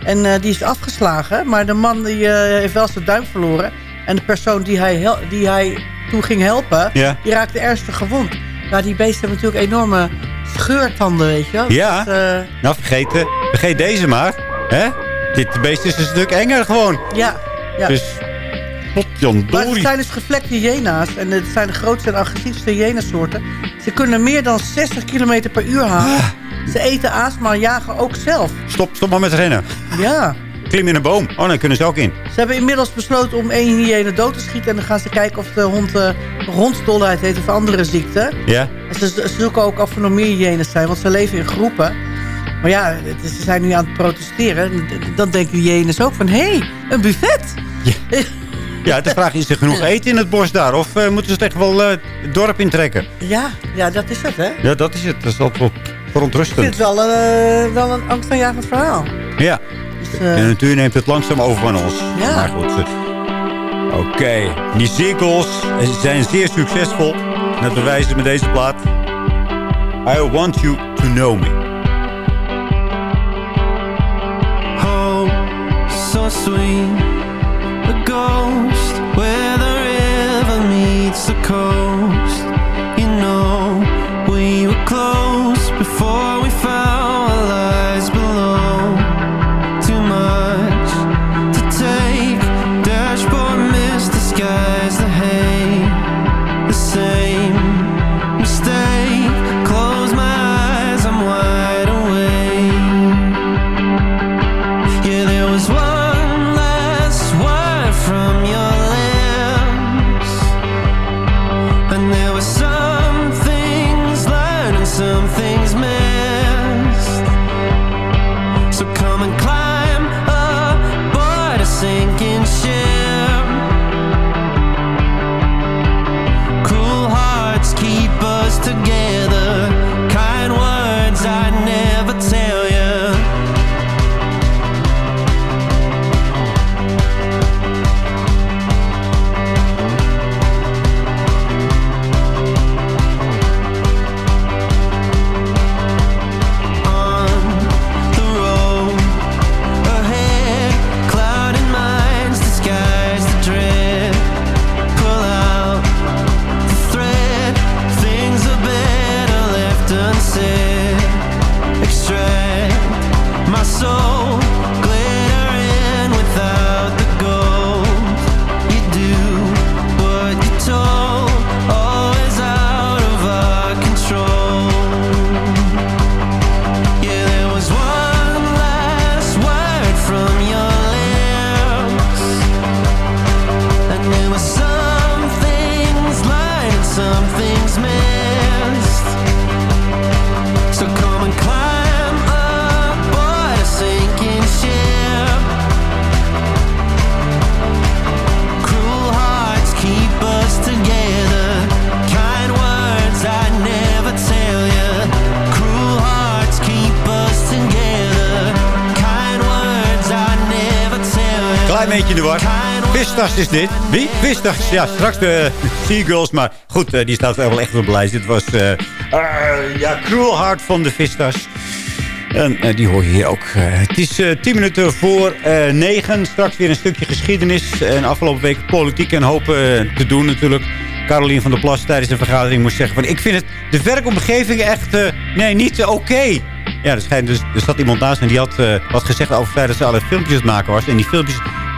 En die is afgeslagen. Maar de man die, heeft wel zijn duim verloren. En de persoon die hij, die hij toen ging helpen... Ja. die raakte ernstig gewond. Ja, die beesten hebben natuurlijk enorme scheurtanden, weet je wel. Ja. Dus, eh, Nou, vergeet, eh, vergeet deze maar. Hè? Dit beest is een stuk enger gewoon. ja, ja. Dus, Maar het zijn dus gevlekte hyena's. En het zijn de grootste en agressiefste hyenasoorten. Ze kunnen meer dan 60 km per uur halen. Ah. Ze eten aas, maar jagen ook zelf. Stop, stop maar met rennen. Ja. Klim in een boom. Oh, dan kunnen ze ook in. Ze hebben inmiddels besloten om één hyena dood te schieten. En dan gaan ze kijken of de hond uh, hondsdolheid heeft of andere ziekte. Ja. En ze, ze zoeken ook of er nog meer hyenas zijn. Want ze leven in groepen. Maar ja, het- ze zijn nu aan het protesteren. En Dan denken de hyenas ook van... Hé, hey, een buffet! Ja, de vraag is, is er genoeg eten in het bos daar? Of eh, moeten ze het echt wel eh, het dorp intrekken? Ja, ja, dat is het, hè? Ja, dat is het. Dat is altijd wel Ik vind verontrustend. het wel, eh, wel een angstaanjagend verhaal. Ja. De eh, natuur neemt het langzaam over van ons. Ja. Maar goed. eh, Oké. Die cirkels zijn zeer succesvol. En dat bewijzen met deze plaat. I want you to know me. Oh, so sweet. A ghost where the river meets the coast. You know, we were close is dit. Wie? Vistas. Ja, straks de Seagulls. Maar goed, eh, die staat wel echt de lijst. Dit was eh, eh, ja, Cruel Heart van de Vistas. En die hoor je hier ook. Het is tien minuten voor negen. Straks weer een stukje geschiedenis. En afgelopen week politiek en hoop eh, te doen natuurlijk. Carolien van der Plas tijdens de vergadering moest zeggen... van ik vind het de werkomgeving echt nee, niet oké. Ja, er, schijnt dus, zat iemand naast en die had wat gezegd over het feit dat ze alle filmpjes maken was. En die filmpjes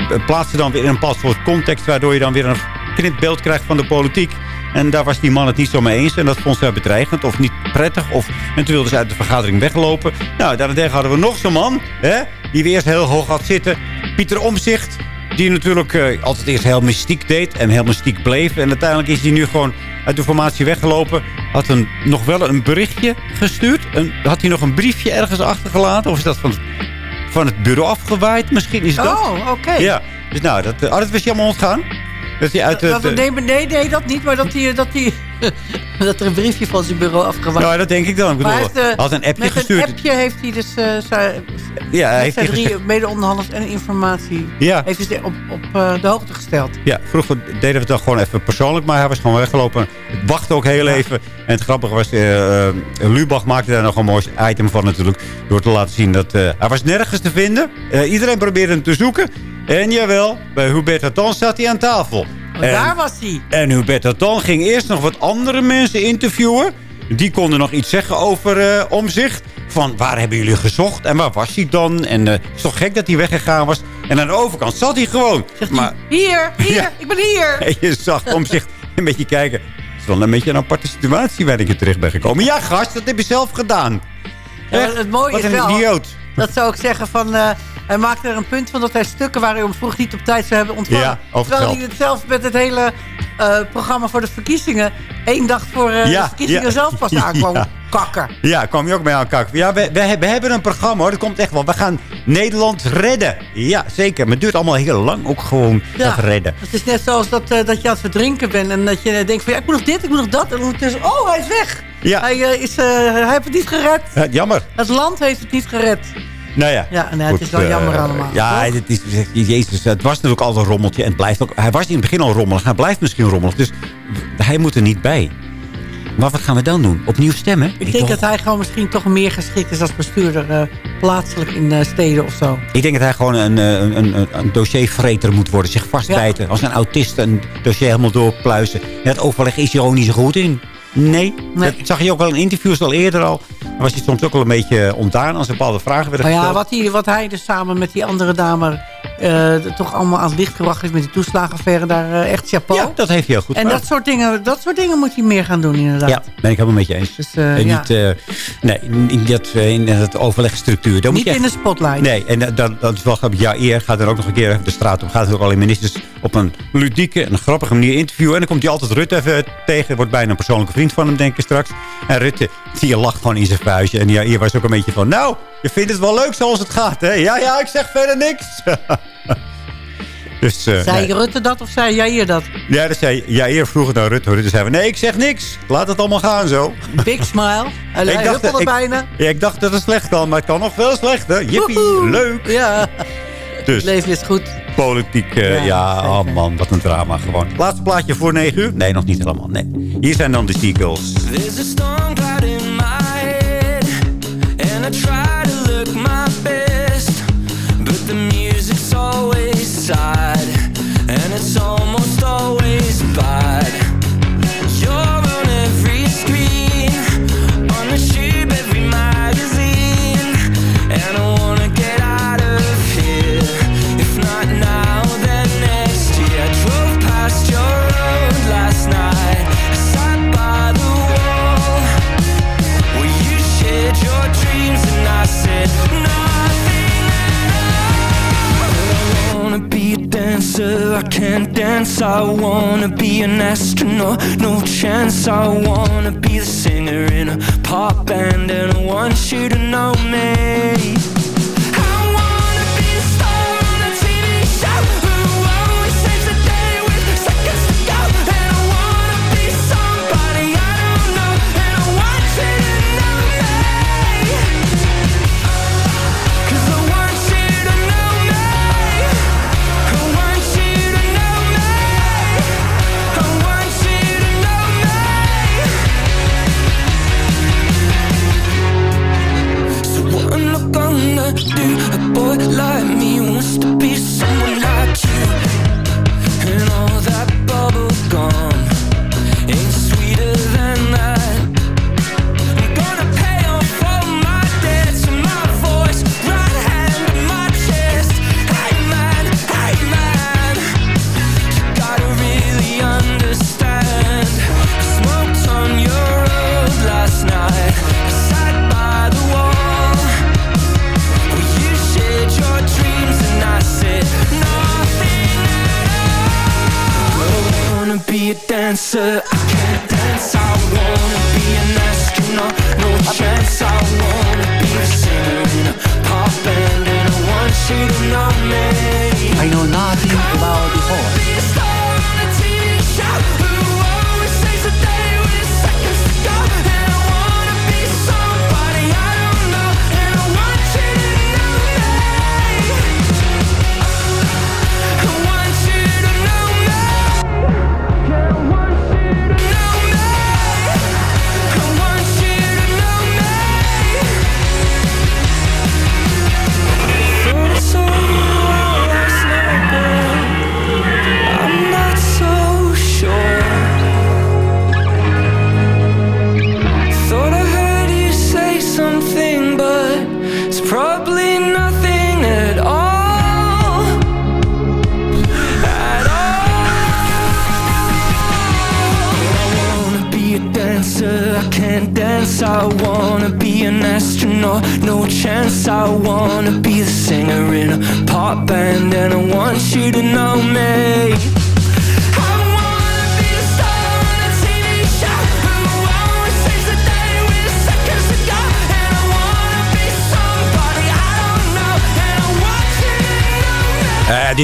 eh, plaatste dan weer in een bepaald soort context... waardoor je dan weer een knipbeeld krijgt van de politiek. En daar was die man het niet zo mee eens. En dat vond ze bedreigend of niet prettig. Of, en toen wilde ze uit de vergadering weglopen. Nou, daarentegen hadden we nog zo'n man... Hè, die we eerst heel hoog had zitten. Pieter Omzicht. Die natuurlijk eh, altijd eerst heel mystiek deed. En heel mystiek bleef. En uiteindelijk is hij nu gewoon uit de formatie weggelopen. Had een, nog wel een berichtje gestuurd. Een, had hij nog een briefje ergens achtergelaten? Of is dat van, van het bureau afgewaaid? Misschien is dat. Oh, oké. Ja, dus nou, dat, oh, dat was je allemaal ontgaan? Dat hij uit de, de- nee, nee, nee, dat niet. Maar dat, die, dat, die, dat er een briefje van zijn bureau afgewacht Nou, dat denk ik dan. Ik Maar bedoel, hij heeft, eh, had een appje met gestuurd. een appje heeft hij dus eh, zijn, Ja, hij met heeft zijn hij drie mede-onderhandels en informatie Ja. heeft hij op, op eh, de hoogte gesteld. Ja, vroeger deden we het dan gewoon even persoonlijk, maar hij was gewoon weggelopen. Het wachtte ook heel even. En het grappige was, eh, eh, Lubach maakte daar nog een mooi item van natuurlijk. Door te laten zien dat eh, hij was nergens te vinden. Eh, iedereen probeerde hem te zoeken. En jawel, bij Hubert Hatton zat hij aan tafel. En- daar was hij. En Hubert Hatton ging eerst nog wat andere mensen interviewen. Die konden nog iets zeggen over eh, omzicht. Van waar hebben jullie gezocht en waar was hij dan? En eh, het is toch gek dat hij weggegaan was. En aan de overkant zat hij gewoon. maar Hier, hier, Ja. ik ben hier. en je zag omzicht een beetje kijken. Het is wel een beetje een aparte situatie waar ik hier terecht ben gekomen. Ja, gast, dat heb je zelf gedaan. Ja, Echt, het mooie wat is een wel, idioot. Dat zou ik zeggen van... eh, hij maakte er een punt van dat hij stukken waar hij om vroeg niet op tijd zou hebben ontvangen. Ja, Terwijl hij het zelfs met het hele eh, programma voor de verkiezingen... één dag voor eh, Ja, de verkiezingen ja. zelf pas aankwam. Ja. Kakker. Ja, kwam je ook mee aan kakken. Ja, we, we, we hebben een programma hoor. Dat komt echt wel. We gaan Nederland redden. Ja, zeker. Maar het duurt allemaal heel lang ook gewoon dat redden. Het is net zoals dat, dat je aan het verdrinken bent. En dat je denkt van ja, ik moet nog dit, ik moet nog dat. En ondertussen, oh, hij is weg. Ja. Hij, eh, is, eh, hij heeft het niet gered. Ja, jammer. Het land heeft het niet gered. Nou ja. Ja, nee, het is wel eh, jammer allemaal, Ja, het is, jezus, het was natuurlijk altijd een rommeltje. En het blijft ook, hij was in het begin al rommelig. Hij blijft misschien rommelig. Dus hij moet er niet bij. Maar wat gaan we dan doen? Opnieuw stemmen? Ik denk dat hij gewoon misschien toch meer geschikt is als bestuurder plaatselijk in steden of zo. Ik denk dat hij gewoon een, een, een, een dossiervreter moet worden. Zich vastbijten. Als een autist een dossier helemaal doorpluizen. En het overleg is hij ook niet zo goed in. Nee. Dat zag je ook wel in interviews al eerder al. Dan was hij soms ook wel een beetje ontdaan als er bepaalde vragen werden ja, gesteld. wat hij, wat hij dus samen met die andere dame eh, toch allemaal aan het licht gebracht heeft met die toeslagenaffaire, daar eh, echt chapeau. Ja, dat heeft hij heel goed en dat soort, dingen, dat soort dingen moet hij meer gaan doen inderdaad. Ja, ben ik helemaal met je eens. Dus, eh, en ja. niet, nee, in dat, in dat overlegstructuur. Daar moet Niet je in echt- de spotlight. Nee, en dat- dat, dat is wel grappig. Ja, eer gaat er ook nog een keer even de straat op. Gaat ook alleen ministers op een ludieke en grappige manier interviewen. En dan komt hij altijd Rutte even tegen. Wordt bijna een persoonlijke vriend van hem, denk ik straks. En Rutte, die lacht gewoon in zijn vuistje. En ja, hier was ook een beetje van... Nou, je vindt het wel leuk zoals het gaat, hè? Ja, ja, ik zeg verder niks. dus, eh, Zei nee. Rutte dat of zei jij dat? Ja, dat zei Jair vroeger naar Rutte. Rutte zei van, nee, ik zeg niks. Laat het allemaal gaan zo. Big smile. Hij, huppelde ik, bijna. Ja, ik dacht dat het slecht kan, maar het kan nog veel slechter. Jippie, Woehoe. leuk. Ja, Dus het leven is goed. politiek, eh, Ja, ja, oh man, wat een drama gewoon. Laatste plaatje voor 9 uur? Nee, nog niet helemaal. Nee. Hier zijn dan de Seagulls. There's a storm cloud in try to look my best, but the music's always sad, can't dance. I wanna be an astronaut, no chance. I wanna be the singer in a pop band, and I want you to know me.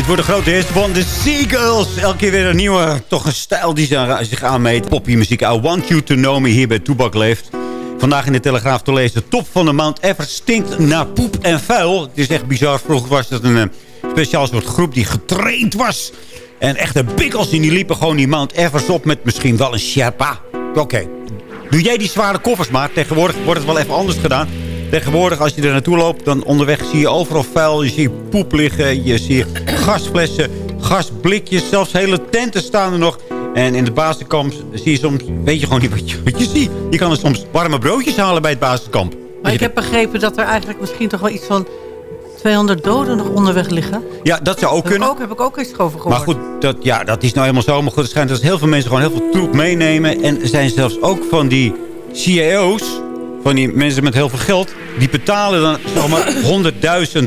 Wordt een grote hit van de Seagulls. Elke keer weer een nieuwe, toch een stijl die zich aanmeet. Poppy-muziek. I want you to know me hier bij Toebak Leeft. Vandaag in de Telegraaf te lezen. Top van de Mount Everest stinkt naar poep en vuil. Het is echt bizar. Vroeger was het een eh, speciaal soort groep die getraind was. En echte bikkels en die liepen gewoon die Mount Everest op met misschien wel een Sherpa. Oké, Doe jij die zware koffers maar. Tegenwoordig wordt het wel even anders gedaan. Tegenwoordig als je er naartoe loopt, dan onderweg zie je overal vuil. Je ziet poep liggen, je ziet gasflessen, gasblikjes. Zelfs hele tenten staan er nog. En in de basiskamp zie je soms, weet je gewoon niet wat je, wat je ziet. Je kan er soms warme broodjes halen bij het basiskamp. Maar ik heb begrepen dat er eigenlijk misschien toch wel iets van 200 doden nog onderweg liggen. Ja, dat zou ook kunnen. ook, heb ik ook eens over gehoord. Maar goed, dat, ja, dat is nou helemaal zo. Maar goed, het schijnt dat heel veel mensen gewoon heel veel troep meenemen. En er zijn zelfs ook van die CEO's, van die mensen met heel veel geld... die betalen dan zomaar 100.000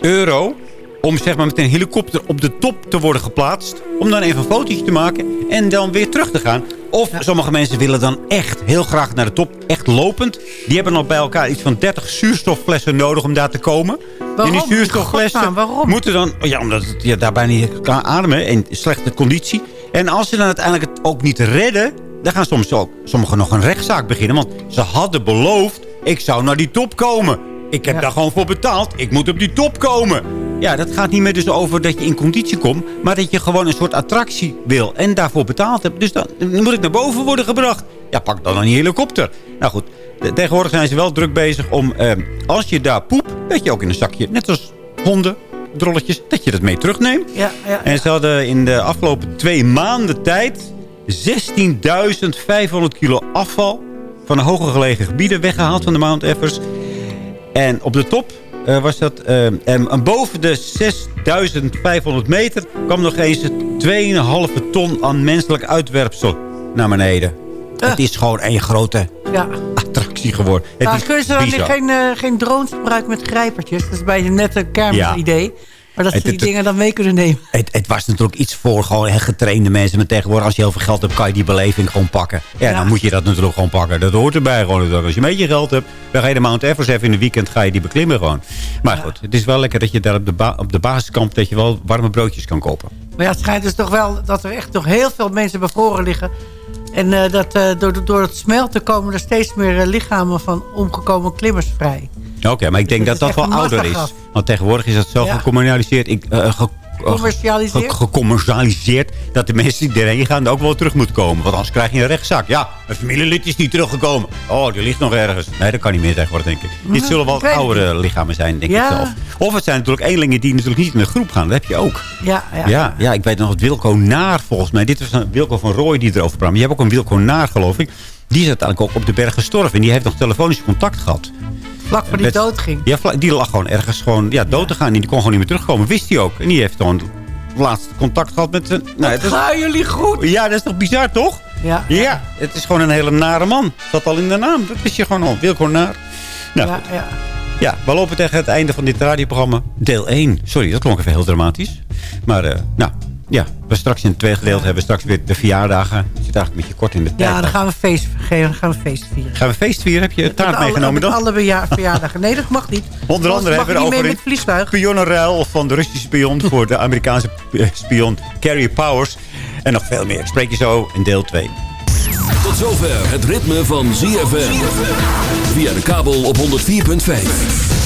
euro... om zeg maar met een helikopter op de top te worden geplaatst... om dan even een fotootje te maken en dan weer terug te gaan. Of sommige mensen willen dan echt heel graag naar de top, echt lopend. Die hebben nog bij elkaar iets van 30 zuurstofflessen nodig om daar te komen. Waarom? En die zuurstofflessen waarom? moeten dan... Ja, omdat het ja, daar bijna niet kan ademen in slechte conditie. En als ze dan uiteindelijk het ook niet redden... dan gaan soms ook, sommigen nog een rechtszaak beginnen. Want ze hadden beloofd, ik zou naar die top komen. Ik heb daar gewoon voor betaald. Ik moet op die top komen. Ja, dat gaat niet meer dus over dat je in conditie komt... maar dat je gewoon een soort attractie wil en daarvoor betaald hebt. Dus dan, dan moet ik naar boven worden gebracht. Ja, pak dan een helikopter. Nou goed, te- tegenwoordig zijn ze wel druk bezig om... eh, als je daar poept, dat je ook in een zakje... net als honden, drolletjes, dat je dat mee terugneemt. Ja, ja, En ze hadden in de afgelopen twee maanden tijd... 16.500 kilo afval van de hoger gelegen gebieden weggehaald van de Mount Everest. En op de top eh, was dat... eh, en, en boven de 6.500 meter kwam nog eens 2,5 ton aan menselijk uitwerpsel naar beneden. Het is gewoon een grote ja. attractie geworden. Het Nou, is kunnen ze dan geen, eh, geen drones gebruiken met grijpertjes? Dat is bij een nette kermisidee. Maar dat ze die het- dingen dan mee kunnen nemen. Het, het was natuurlijk iets voor gewoon getrainde mensen. Maar tegenwoordig, als je heel veel geld hebt, kan je die beleving gewoon pakken. Ja, Ja. dan moet je dat natuurlijk gewoon pakken. Dat hoort erbij gewoon. Als je een beetje geld hebt, dan ga je de Mount Everest even in de weekend ga je die beklimmen gewoon. Maar goed, het is wel lekker dat je daar op de, op de basiskamp, dat je wel warme broodjes kan kopen. Maar ja, het schijnt dus toch wel dat er echt nog heel veel mensen bevroren liggen. En eh, dat eh, door, door het smelten komen er steeds meer eh, lichamen van omgekomen klimmers vrij. Oké, maar ik denk Dus dat dat wel ouder is. Want tegenwoordig is dat zo Ja. gecommunaliseerd. Ik, eh, ge- ge- gecommercialiseerd. Dat de mensen die erheen gaan ook wel terug moeten komen. Want anders krijg je een rechtszaak. Ja, een familielid is niet teruggekomen. Oh, die ligt nog ergens. Nee, dat kan niet meer tegenwoordig, denk ik. Dit zullen wel oudere lichamen zijn, denk Ja. ik zelf. Of het zijn natuurlijk eenlingen die natuurlijk niet in de groep gaan. Dat heb je ook. Ja, ja. Ja, ja, ik weet nog het Wilco Naar volgens mij. Dit was een Wilco van Rooij die erover kwam. Je hebt ook een Wilco Naar, geloof ik. Die is uiteindelijk ook op de berg gestorven. En die heeft nog telefonisch contact gehad. Vlak voor die dood ging. Ja, die lag gewoon ergens gewoon, ja, dood te gaan. En die kon gewoon niet meer terugkomen. Wist hij ook. En die heeft gewoon laatst contact gehad met... zijn- nou, het is- Gaan jullie goed? ja, dat is toch bizar, toch? Ja. Ja, het is gewoon een hele nare man. Dat al in de naam. Dat is je gewoon al. Wilco Naar. Nou, Ja, ja. Ja, we lopen tegen het einde van dit radioprogramma. Deel 1. Sorry, dat klonk even heel dramatisch. Maar, eh, nou, ja, we straks in het tweede gedeelte hebben we straks weer de verjaardagen. Je zit eigenlijk een beetje kort in de tijd. Ja, dan gaan we feest, dan gaan we feest vieren. Gaan we feest vieren? Heb je taart Met alle- meegenomen dan? alle verjaardagen. Nee, dat mag niet. Onder andere hebben we over vliegtuig. spionnenruil van de Russische spion voor de Amerikaanse eh, spion Carrie Powers. En nog veel meer. Ik spreek je zo in deel 2. Tot zover het ritme van ZFM. Via de kabel op 104.5.